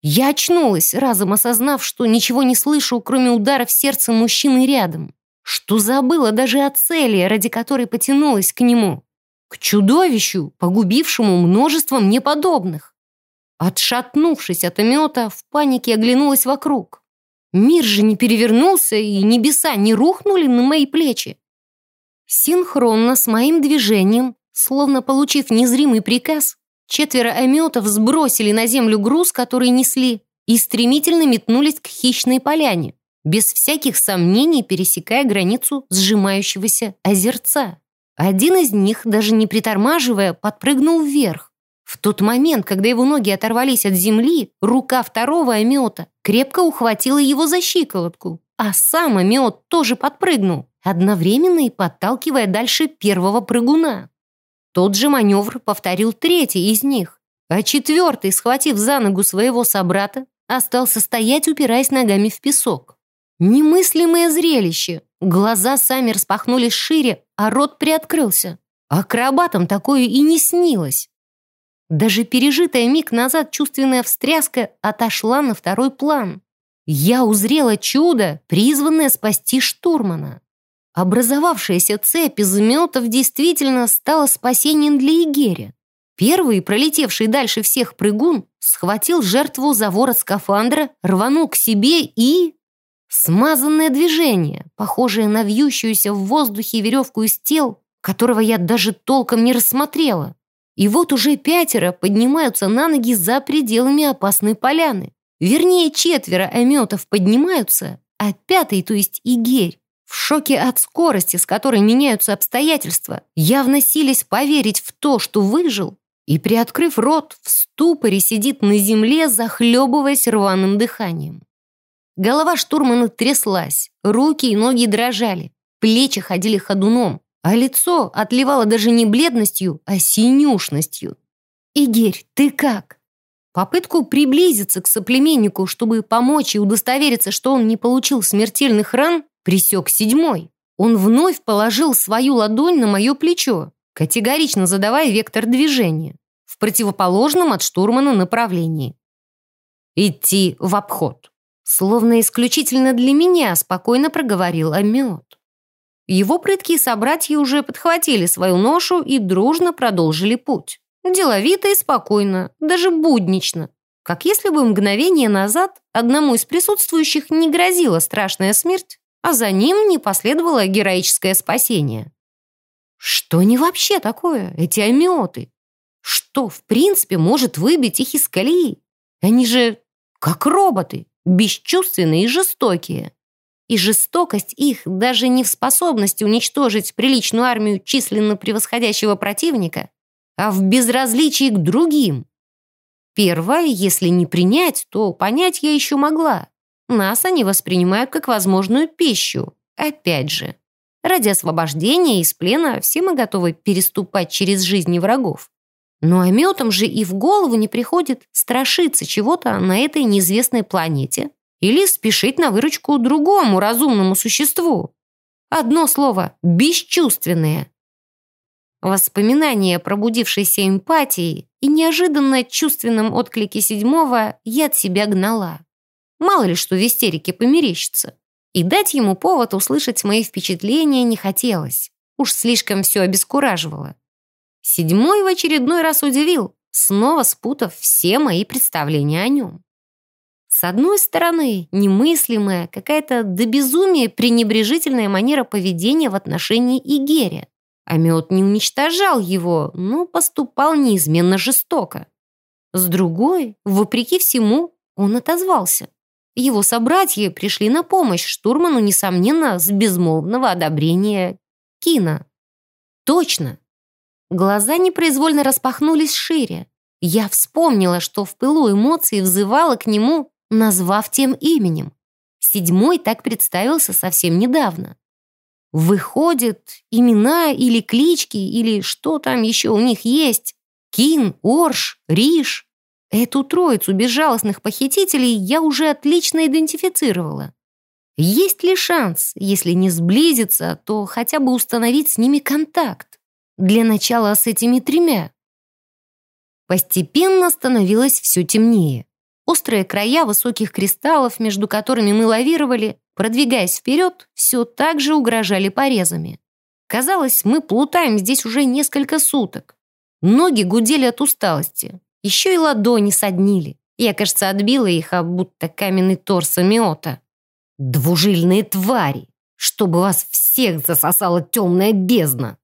Я очнулась, разом осознав, что ничего не слышу, кроме удара в сердце мужчины рядом. Что забыла даже о цели, ради которой потянулась к нему. К чудовищу, погубившему множество мне подобных. Отшатнувшись от омета, в панике оглянулась вокруг. Мир же не перевернулся, и небеса не рухнули на мои плечи. Синхронно с моим движением, словно получив незримый приказ, четверо ометов сбросили на землю груз, который несли, и стремительно метнулись к хищной поляне, без всяких сомнений пересекая границу сжимающегося озерца. Один из них, даже не притормаживая, подпрыгнул вверх. В тот момент, когда его ноги оторвались от земли, рука второго омета крепко ухватила его за щиколотку, а сам омет тоже подпрыгнул, одновременно и подталкивая дальше первого прыгуна. Тот же маневр повторил третий из них, а четвертый, схватив за ногу своего собрата, остался стоять, упираясь ногами в песок. Немыслимое зрелище. Глаза сами распахнулись шире, а рот приоткрылся. Акробатам такое и не снилось. Даже пережитая миг назад чувственная встряска отошла на второй план. Я узрела чудо, призванное спасти штурмана. Образовавшаяся цепь из метов действительно стала спасением для Игеря. Первый, пролетевший дальше всех прыгун, схватил жертву за ворот скафандра, рванул к себе и... Смазанное движение, похожее на вьющуюся в воздухе веревку из тел, которого я даже толком не рассмотрела. И вот уже пятеро поднимаются на ноги за пределами опасной поляны. Вернее, четверо ометов поднимаются, а пятый, то есть Игерь, в шоке от скорости, с которой меняются обстоятельства, явно сились поверить в то, что выжил, и, приоткрыв рот, в ступоре сидит на земле, захлебываясь рваным дыханием. Голова штурмана тряслась, руки и ноги дрожали, плечи ходили ходуном, а лицо отливало даже не бледностью, а синюшностью. «Игерь, ты как?» Попытку приблизиться к соплеменнику, чтобы помочь и удостовериться, что он не получил смертельных ран, Присек седьмой. Он вновь положил свою ладонь на мое плечо, категорично задавая вектор движения в противоположном от штурмана направлении. «Идти в обход», словно исключительно для меня спокойно проговорил Амиот. Его прыткие собратья уже подхватили свою ношу и дружно продолжили путь. Деловито и спокойно, даже буднично. Как если бы мгновение назад одному из присутствующих не грозила страшная смерть, а за ним не последовало героическое спасение. Что они вообще такое, эти амиоты? Что, в принципе, может выбить их из колеи? Они же как роботы, бесчувственные и жестокие. И жестокость их даже не в способности уничтожить приличную армию численно превосходящего противника, а в безразличии к другим. Первое, если не принять, то понять я еще могла. Нас они воспринимают как возможную пищу. Опять же, ради освобождения из плена все мы готовы переступать через жизни врагов. Но ометам же и в голову не приходит страшиться чего-то на этой неизвестной планете или спешить на выручку другому разумному существу. Одно слово – бесчувственные. Воспоминания пробудившейся эмпатии и неожиданно чувственном отклике седьмого я от себя гнала. Мало ли что в истерике померещится. И дать ему повод услышать мои впечатления не хотелось. Уж слишком все обескураживало. Седьмой в очередной раз удивил, снова спутав все мои представления о нем. С одной стороны, немыслимая, какая-то до безумия пренебрежительная манера поведения в отношении Игеря. Амет не уничтожал его, но поступал неизменно жестоко. С другой, вопреки всему, он отозвался. Его собратья пришли на помощь штурману, несомненно, с безмолвного одобрения Кина. Точно. Глаза непроизвольно распахнулись шире. Я вспомнила, что в пылу эмоций взывала к нему, назвав тем именем. Седьмой так представился совсем недавно. Выходит, имена или клички, или что там еще у них есть. Кин, Орш, Риш. Эту троицу безжалостных похитителей я уже отлично идентифицировала. Есть ли шанс, если не сблизиться, то хотя бы установить с ними контакт? Для начала с этими тремя. Постепенно становилось все темнее. Острые края высоких кристаллов, между которыми мы лавировали, продвигаясь вперед, все так же угрожали порезами. Казалось, мы плутаем здесь уже несколько суток. Ноги гудели от усталости. Еще и ладони соднили. Я, кажется, отбила их, а будто каменный торс Амиота. Двужильные твари! Чтобы вас всех засосала темная бездна!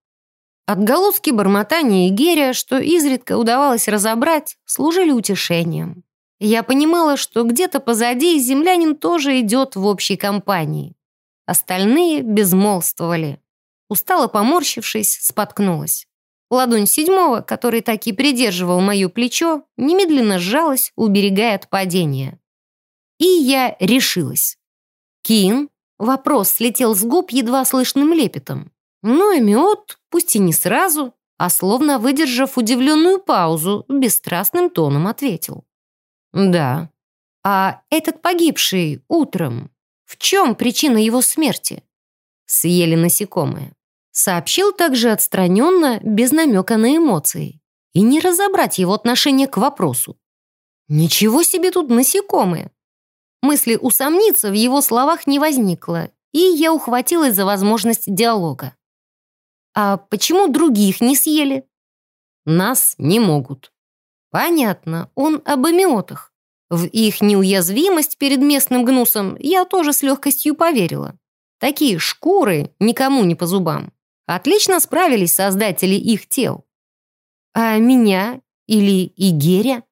Отголоски бормотания и геря, что изредка удавалось разобрать, служили утешением. Я понимала, что где-то позади землянин тоже идет в общей компании. Остальные безмолвствовали. Устало поморщившись, споткнулась. Ладонь седьмого, который так и придерживал мое плечо, немедленно сжалась, уберегая от падения. И я решилась. «Кин?» Вопрос слетел с губ едва слышным лепетом. Но Эмиот, пусть и не сразу, а словно выдержав удивленную паузу, бесстрастным тоном ответил. «Да. А этот погибший утром, в чем причина его смерти?» Съели насекомые. Сообщил также отстраненно, без намека на эмоции. И не разобрать его отношение к вопросу. «Ничего себе тут насекомые!» Мысли усомниться в его словах не возникло, и я ухватилась за возможность диалога. А почему других не съели? Нас не могут. Понятно, он об амиотах. В их неуязвимость перед местным гнусом я тоже с легкостью поверила. Такие шкуры никому не по зубам. Отлично справились создатели их тел. А меня или Игеря?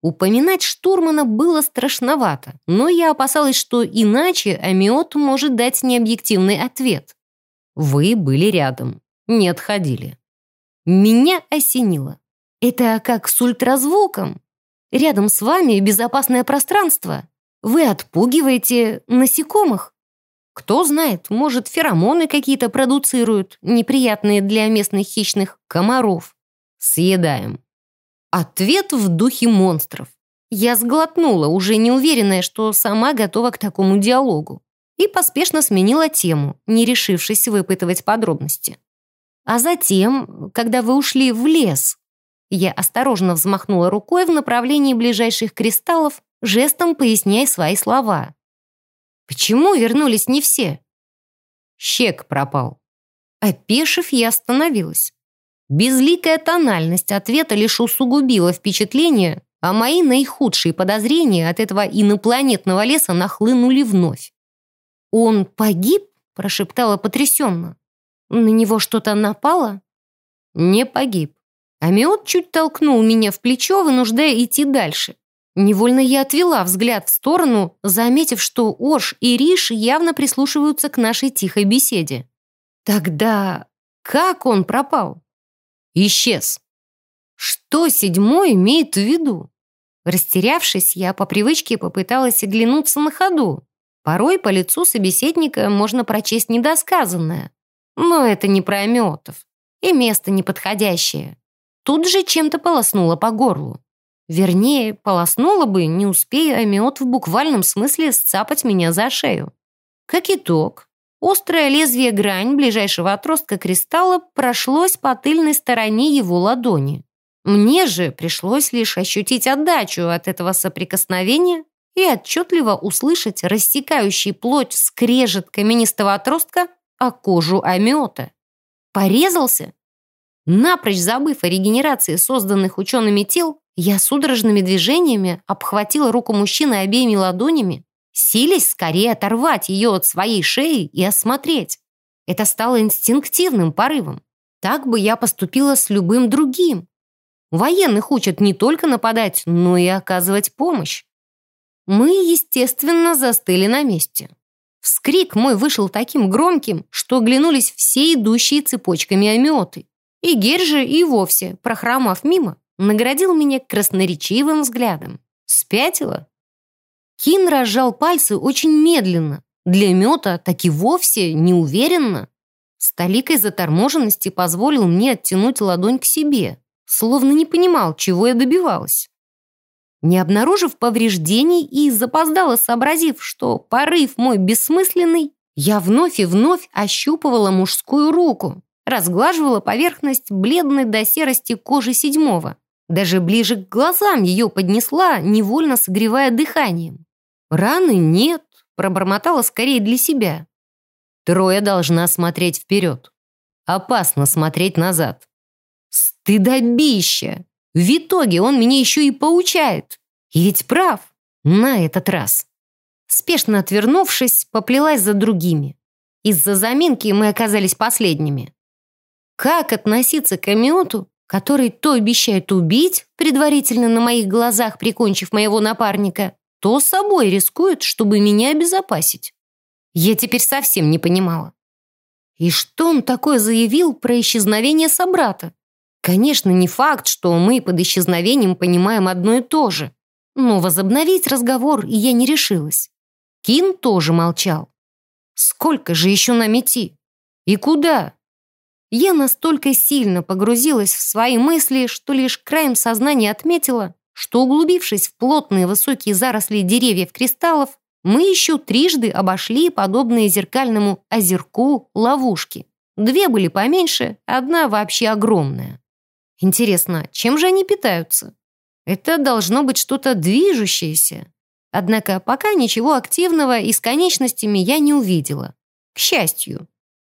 Упоминать штурмана было страшновато, но я опасалась, что иначе Амиот может дать необъективный ответ. Вы были рядом не отходили. Меня осенило. Это как с ультразвуком. Рядом с вами безопасное пространство. Вы отпугиваете насекомых. Кто знает, может, феромоны какие-то продуцируют, неприятные для местных хищных комаров. Съедаем. Ответ в духе монстров. Я сглотнула, уже не уверенная, что сама готова к такому диалогу, и поспешно сменила тему, не решившись выпытывать подробности. А затем, когда вы ушли в лес, я осторожно взмахнула рукой в направлении ближайших кристаллов, жестом поясняя свои слова. Почему вернулись не все? Щек пропал. Опешив, я остановилась. Безликая тональность ответа лишь усугубила впечатление, а мои наихудшие подозрения от этого инопланетного леса нахлынули вновь. «Он погиб?» – прошептала потрясенно. На него что-то напало? Не погиб. Амиот чуть толкнул меня в плечо, вынуждая идти дальше. Невольно я отвела взгляд в сторону, заметив, что Ош и Риш явно прислушиваются к нашей тихой беседе. Тогда как он пропал? Исчез. Что седьмой имеет в виду? Растерявшись, я по привычке попыталась оглянуться на ходу. Порой по лицу собеседника можно прочесть недосказанное. Но это не про ометов. И место неподходящее. Тут же чем-то полоснуло по горлу. Вернее, полоснуло бы, не успея амиот в буквальном смысле сцапать меня за шею. Как итог, острое лезвие грань ближайшего отростка кристалла прошлось по тыльной стороне его ладони. Мне же пришлось лишь ощутить отдачу от этого соприкосновения и отчетливо услышать рассекающий плоть скрежет каменистого отростка а кожу омета. Порезался? Напрочь забыв о регенерации созданных учеными тел, я судорожными движениями обхватила руку мужчины обеими ладонями, силясь скорее оторвать ее от своей шеи и осмотреть. Это стало инстинктивным порывом. Так бы я поступила с любым другим. Военных учат не только нападать, но и оказывать помощь. Мы, естественно, застыли на месте. Вскрик мой вышел таким громким, что оглянулись все идущие цепочками омеоты. И Герь и вовсе, прохромав мимо, наградил меня красноречивым взглядом. Спятила? Кин разжал пальцы очень медленно. Для мета так и вовсе неуверенно. С толикой заторможенности позволил мне оттянуть ладонь к себе, словно не понимал, чего я добивалась. Не обнаружив повреждений и запоздало сообразив, что порыв мой бессмысленный, я вновь и вновь ощупывала мужскую руку, разглаживала поверхность бледной до серости кожи седьмого. Даже ближе к глазам ее поднесла, невольно согревая дыханием. Раны нет, пробормотала скорее для себя. Трое должна смотреть вперед. Опасно смотреть назад. Стыдобище! В итоге он меня еще и поучает. И ведь прав. На этот раз. Спешно отвернувшись, поплелась за другими. Из-за заминки мы оказались последними. Как относиться к Амиоту, который то обещает убить, предварительно на моих глазах прикончив моего напарника, то собой рискует, чтобы меня обезопасить? Я теперь совсем не понимала. И что он такое заявил про исчезновение собрата? Конечно, не факт, что мы под исчезновением понимаем одно и то же. Но возобновить разговор я не решилась. Кин тоже молчал. Сколько же еще нам идти? И куда? Я настолько сильно погрузилась в свои мысли, что лишь краем сознания отметила, что, углубившись в плотные высокие заросли деревьев кристаллов, мы еще трижды обошли подобные зеркальному озерку ловушки. Две были поменьше, одна вообще огромная. Интересно, чем же они питаются? Это должно быть что-то движущееся. Однако пока ничего активного и с конечностями я не увидела. К счастью.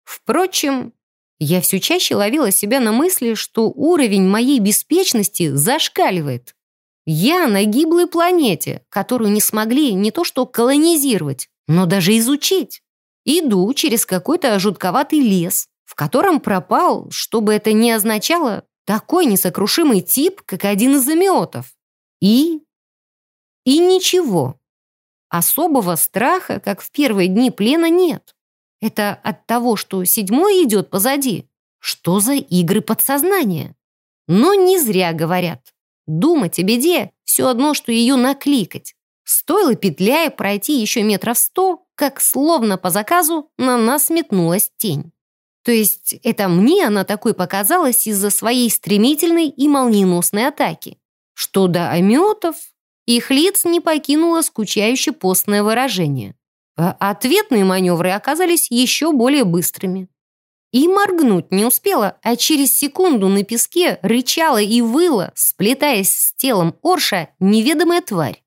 Впрочем, я все чаще ловила себя на мысли, что уровень моей беспечности зашкаливает. Я на гиблой планете, которую не смогли не то что колонизировать, но даже изучить. Иду через какой-то жутковатый лес, в котором пропал, что бы это ни означало, такой несокрушимый тип, как один из амиотов. И... И ничего. Особого страха, как в первые дни плена, нет. Это от того, что седьмой идет позади. Что за игры подсознания? Но не зря говорят. Думать о беде — все одно, что ее накликать. Стоило петляя пройти еще метров сто, как словно по заказу на нас метнулась тень. То есть это мне она такой показалась из-за своей стремительной и молниеносной атаки. Что до ометов, их лиц не покинуло скучающе постное выражение. А ответные маневры оказались еще более быстрыми. И моргнуть не успела, а через секунду на песке рычала и выла, сплетаясь с телом Орша, неведомая тварь.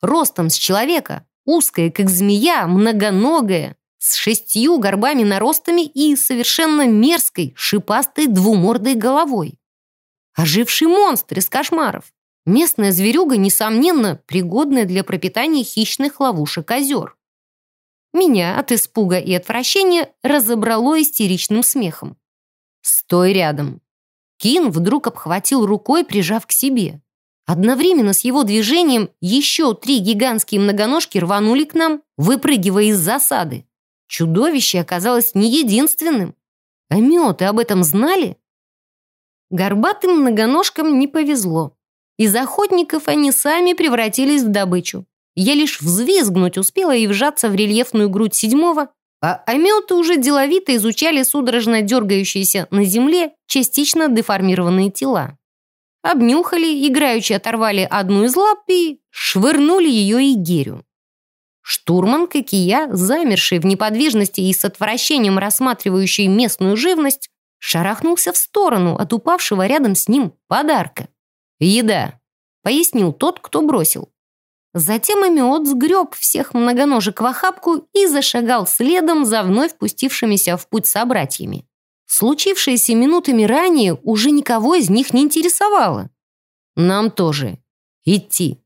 Ростом с человека, узкая, как змея, многоногая, с шестью горбами-наростами и совершенно мерзкой, шипастой двумордой головой. Оживший монстр из кошмаров. Местная зверюга, несомненно, пригодная для пропитания хищных ловушек озер. Меня от испуга и отвращения разобрало истеричным смехом. «Стой рядом!» Кин вдруг обхватил рукой, прижав к себе. Одновременно с его движением еще три гигантские многоножки рванули к нам, выпрыгивая из засады. Чудовище оказалось не единственным. А меты об этом знали? Горбатым многоножкам не повезло. Из охотников они сами превратились в добычу. Я лишь взвизгнуть успела и вжаться в рельефную грудь седьмого, а ометы уже деловито изучали судорожно дергающиеся на земле частично деформированные тела. Обнюхали, играючи оторвали одну из лап и швырнули ее и герю. Штурман, как и я, замерший в неподвижности и с отвращением рассматривающий местную живность, шарахнулся в сторону от упавшего рядом с ним подарка. «Еда», — пояснил тот, кто бросил. Затем Амиот сгреб всех многоножек в охапку и зашагал следом за вновь пустившимися в путь собратьями. Случившееся минутами ранее уже никого из них не интересовало. «Нам тоже. Идти».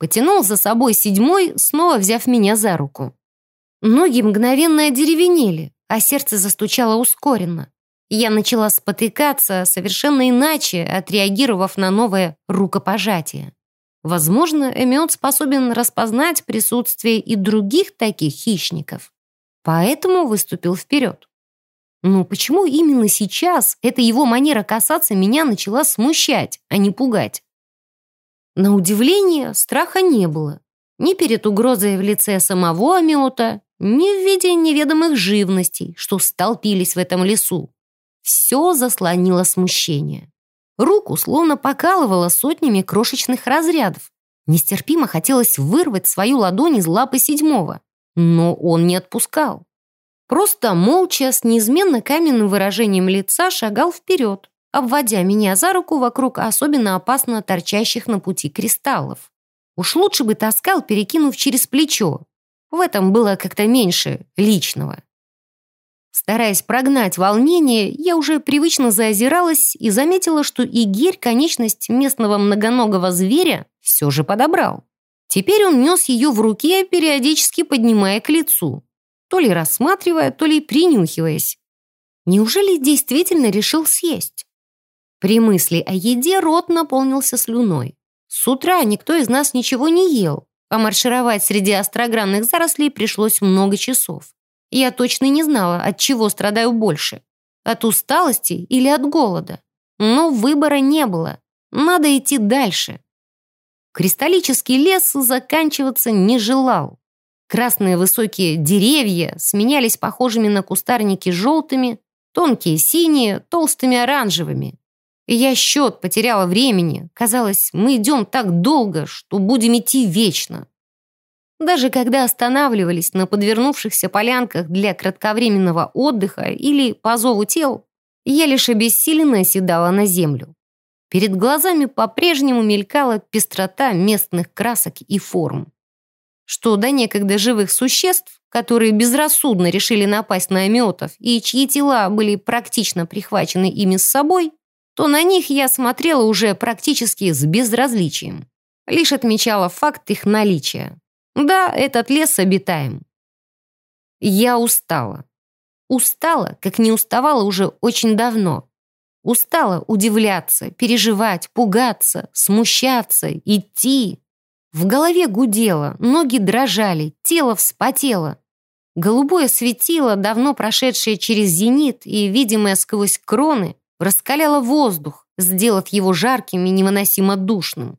Потянул за собой седьмой, снова взяв меня за руку. Ноги мгновенно одеревенели, а сердце застучало ускоренно. Я начала спотыкаться совершенно иначе, отреагировав на новое рукопожатие. Возможно, Эмиот способен распознать присутствие и других таких хищников. Поэтому выступил вперед. Но почему именно сейчас эта его манера касаться меня начала смущать, а не пугать? На удивление, страха не было. Ни перед угрозой в лице самого Амиота, ни в виде неведомых живностей, что столпились в этом лесу. Все заслонило смущение. Руку словно покалывало сотнями крошечных разрядов. Нестерпимо хотелось вырвать свою ладонь из лапы седьмого. Но он не отпускал. Просто молча, с неизменно каменным выражением лица шагал вперед, обводя меня за руку вокруг особенно опасно торчащих на пути кристаллов. Уж лучше бы таскал, перекинув через плечо. В этом было как-то меньше личного. Стараясь прогнать волнение, я уже привычно заозиралась и заметила, что Игерь конечность местного многоногого зверя все же подобрал. Теперь он нес ее в руке, периодически поднимая к лицу, то ли рассматривая, то ли принюхиваясь. Неужели действительно решил съесть? При мысли о еде рот наполнился слюной. С утра никто из нас ничего не ел, а маршировать среди острогранных зарослей пришлось много часов. Я точно не знала, от чего страдаю больше. От усталости или от голода. Но выбора не было. Надо идти дальше. Кристаллический лес заканчиваться не желал. Красные высокие деревья сменялись похожими на кустарники желтыми, Тонкие синие, толстыми оранжевыми. Я счет потеряла времени. Казалось, мы идем так долго, что будем идти вечно. Даже когда останавливались на подвернувшихся полянках для кратковременного отдыха или по зову тел, я лишь обессиленно оседала на землю. Перед глазами по-прежнему мелькала пестрота местных красок и форм. Что до некогда живых существ, которые безрассудно решили напасть на ометов и чьи тела были практично прихвачены ими с собой, то на них я смотрела уже практически с безразличием. Лишь отмечала факт их наличия. Да, этот лес обитаем. Я устала. Устала, как не уставала уже очень давно. Устала удивляться, переживать, пугаться, смущаться, идти. В голове гудело, ноги дрожали, тело вспотело. Голубое светило, давно прошедшее через зенит и видимое сквозь кроны, раскаляло воздух, сделав его жарким и невыносимо душным.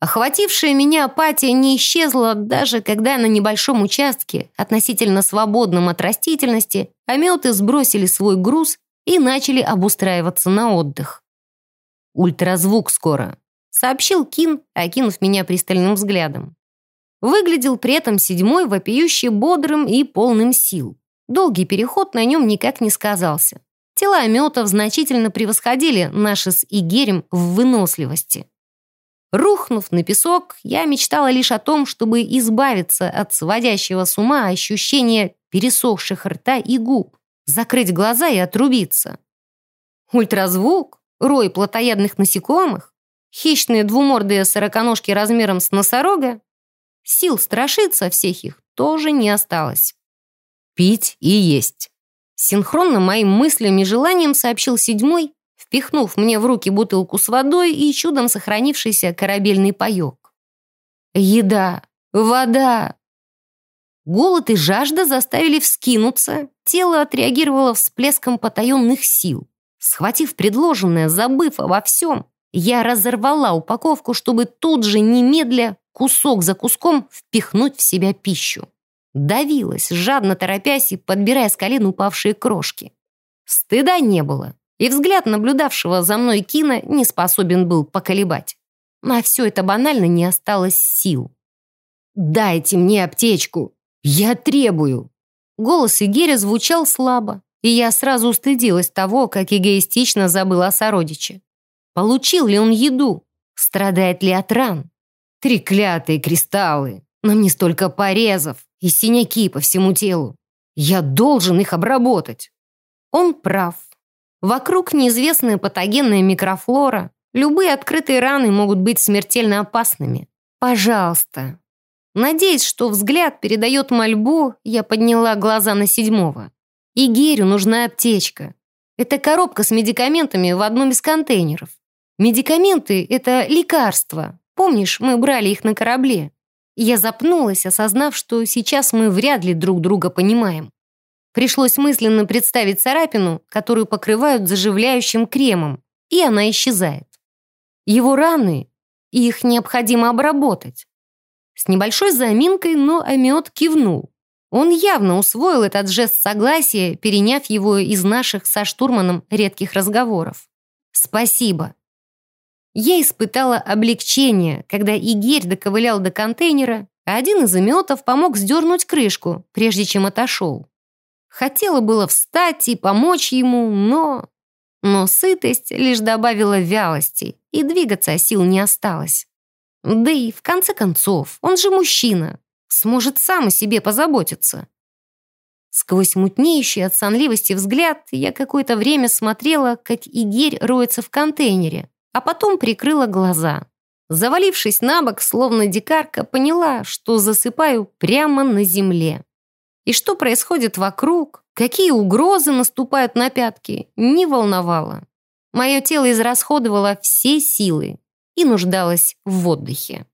Охватившая меня апатия не исчезла, даже когда на небольшом участке, относительно свободном от растительности, ометы сбросили свой груз и начали обустраиваться на отдых. «Ультразвук скоро», — сообщил Кин, окинув меня пристальным взглядом. Выглядел при этом седьмой вопиюще бодрым и полным сил. Долгий переход на нем никак не сказался. Тела ометов значительно превосходили наши с Игерем в выносливости. Рухнув на песок, я мечтала лишь о том, чтобы избавиться от сводящего с ума ощущения пересохших рта и губ закрыть глаза и отрубиться. Ультразвук, рой плотоядных насекомых, хищные двумордые сороконожки размером с носорога. Сил страшиться всех их тоже не осталось. Пить и есть. Синхронно моим мыслям и желанием сообщил седьмой, впихнув мне в руки бутылку с водой и чудом сохранившийся корабельный паёк. Еда, вода, Голод и жажда заставили вскинуться, тело отреагировало всплеском потаенных сил. Схватив предложенное, забыв обо всем, я разорвала упаковку, чтобы тут же, немедля, кусок за куском впихнуть в себя пищу. Давилась, жадно торопясь и подбирая с колен упавшие крошки. Стыда не было, и взгляд наблюдавшего за мной Кина не способен был поколебать. На все это банально не осталось сил. «Дайте мне аптечку!» «Я требую!» Голос Игеря звучал слабо, и я сразу устыдилась того, как эгоистично забыл о сородиче. Получил ли он еду? Страдает ли от ран? Треклятые кристаллы! На мне столько порезов и синяки по всему телу. Я должен их обработать. Он прав. Вокруг неизвестная патогенная микрофлора. Любые открытые раны могут быть смертельно опасными. Пожалуйста, Надеясь, что взгляд передает мольбу, я подняла глаза на седьмого. И Герю нужна аптечка. Это коробка с медикаментами в одном из контейнеров. Медикаменты — это лекарства. Помнишь, мы брали их на корабле? Я запнулась, осознав, что сейчас мы вряд ли друг друга понимаем. Пришлось мысленно представить царапину, которую покрывают заживляющим кремом, и она исчезает. Его раны, их необходимо обработать. С небольшой заминкой, но Амиот кивнул. Он явно усвоил этот жест согласия, переняв его из наших со штурманом редких разговоров. «Спасибо». Я испытала облегчение, когда Игерь доковылял до контейнера, а один из иметов помог сдернуть крышку, прежде чем отошел. Хотела было встать и помочь ему, но... Но сытость лишь добавила вялости, и двигаться сил не осталось. Да и в конце концов, он же мужчина, сможет сам о себе позаботиться. Сквозь мутнеющий от сонливости взгляд я какое-то время смотрела, как Игерь роется в контейнере, а потом прикрыла глаза. Завалившись на бок, словно дикарка, поняла, что засыпаю прямо на земле. И что происходит вокруг, какие угрозы наступают на пятки, не волновало. Мое тело израсходовало все силы, и нуждалась в отдыхе.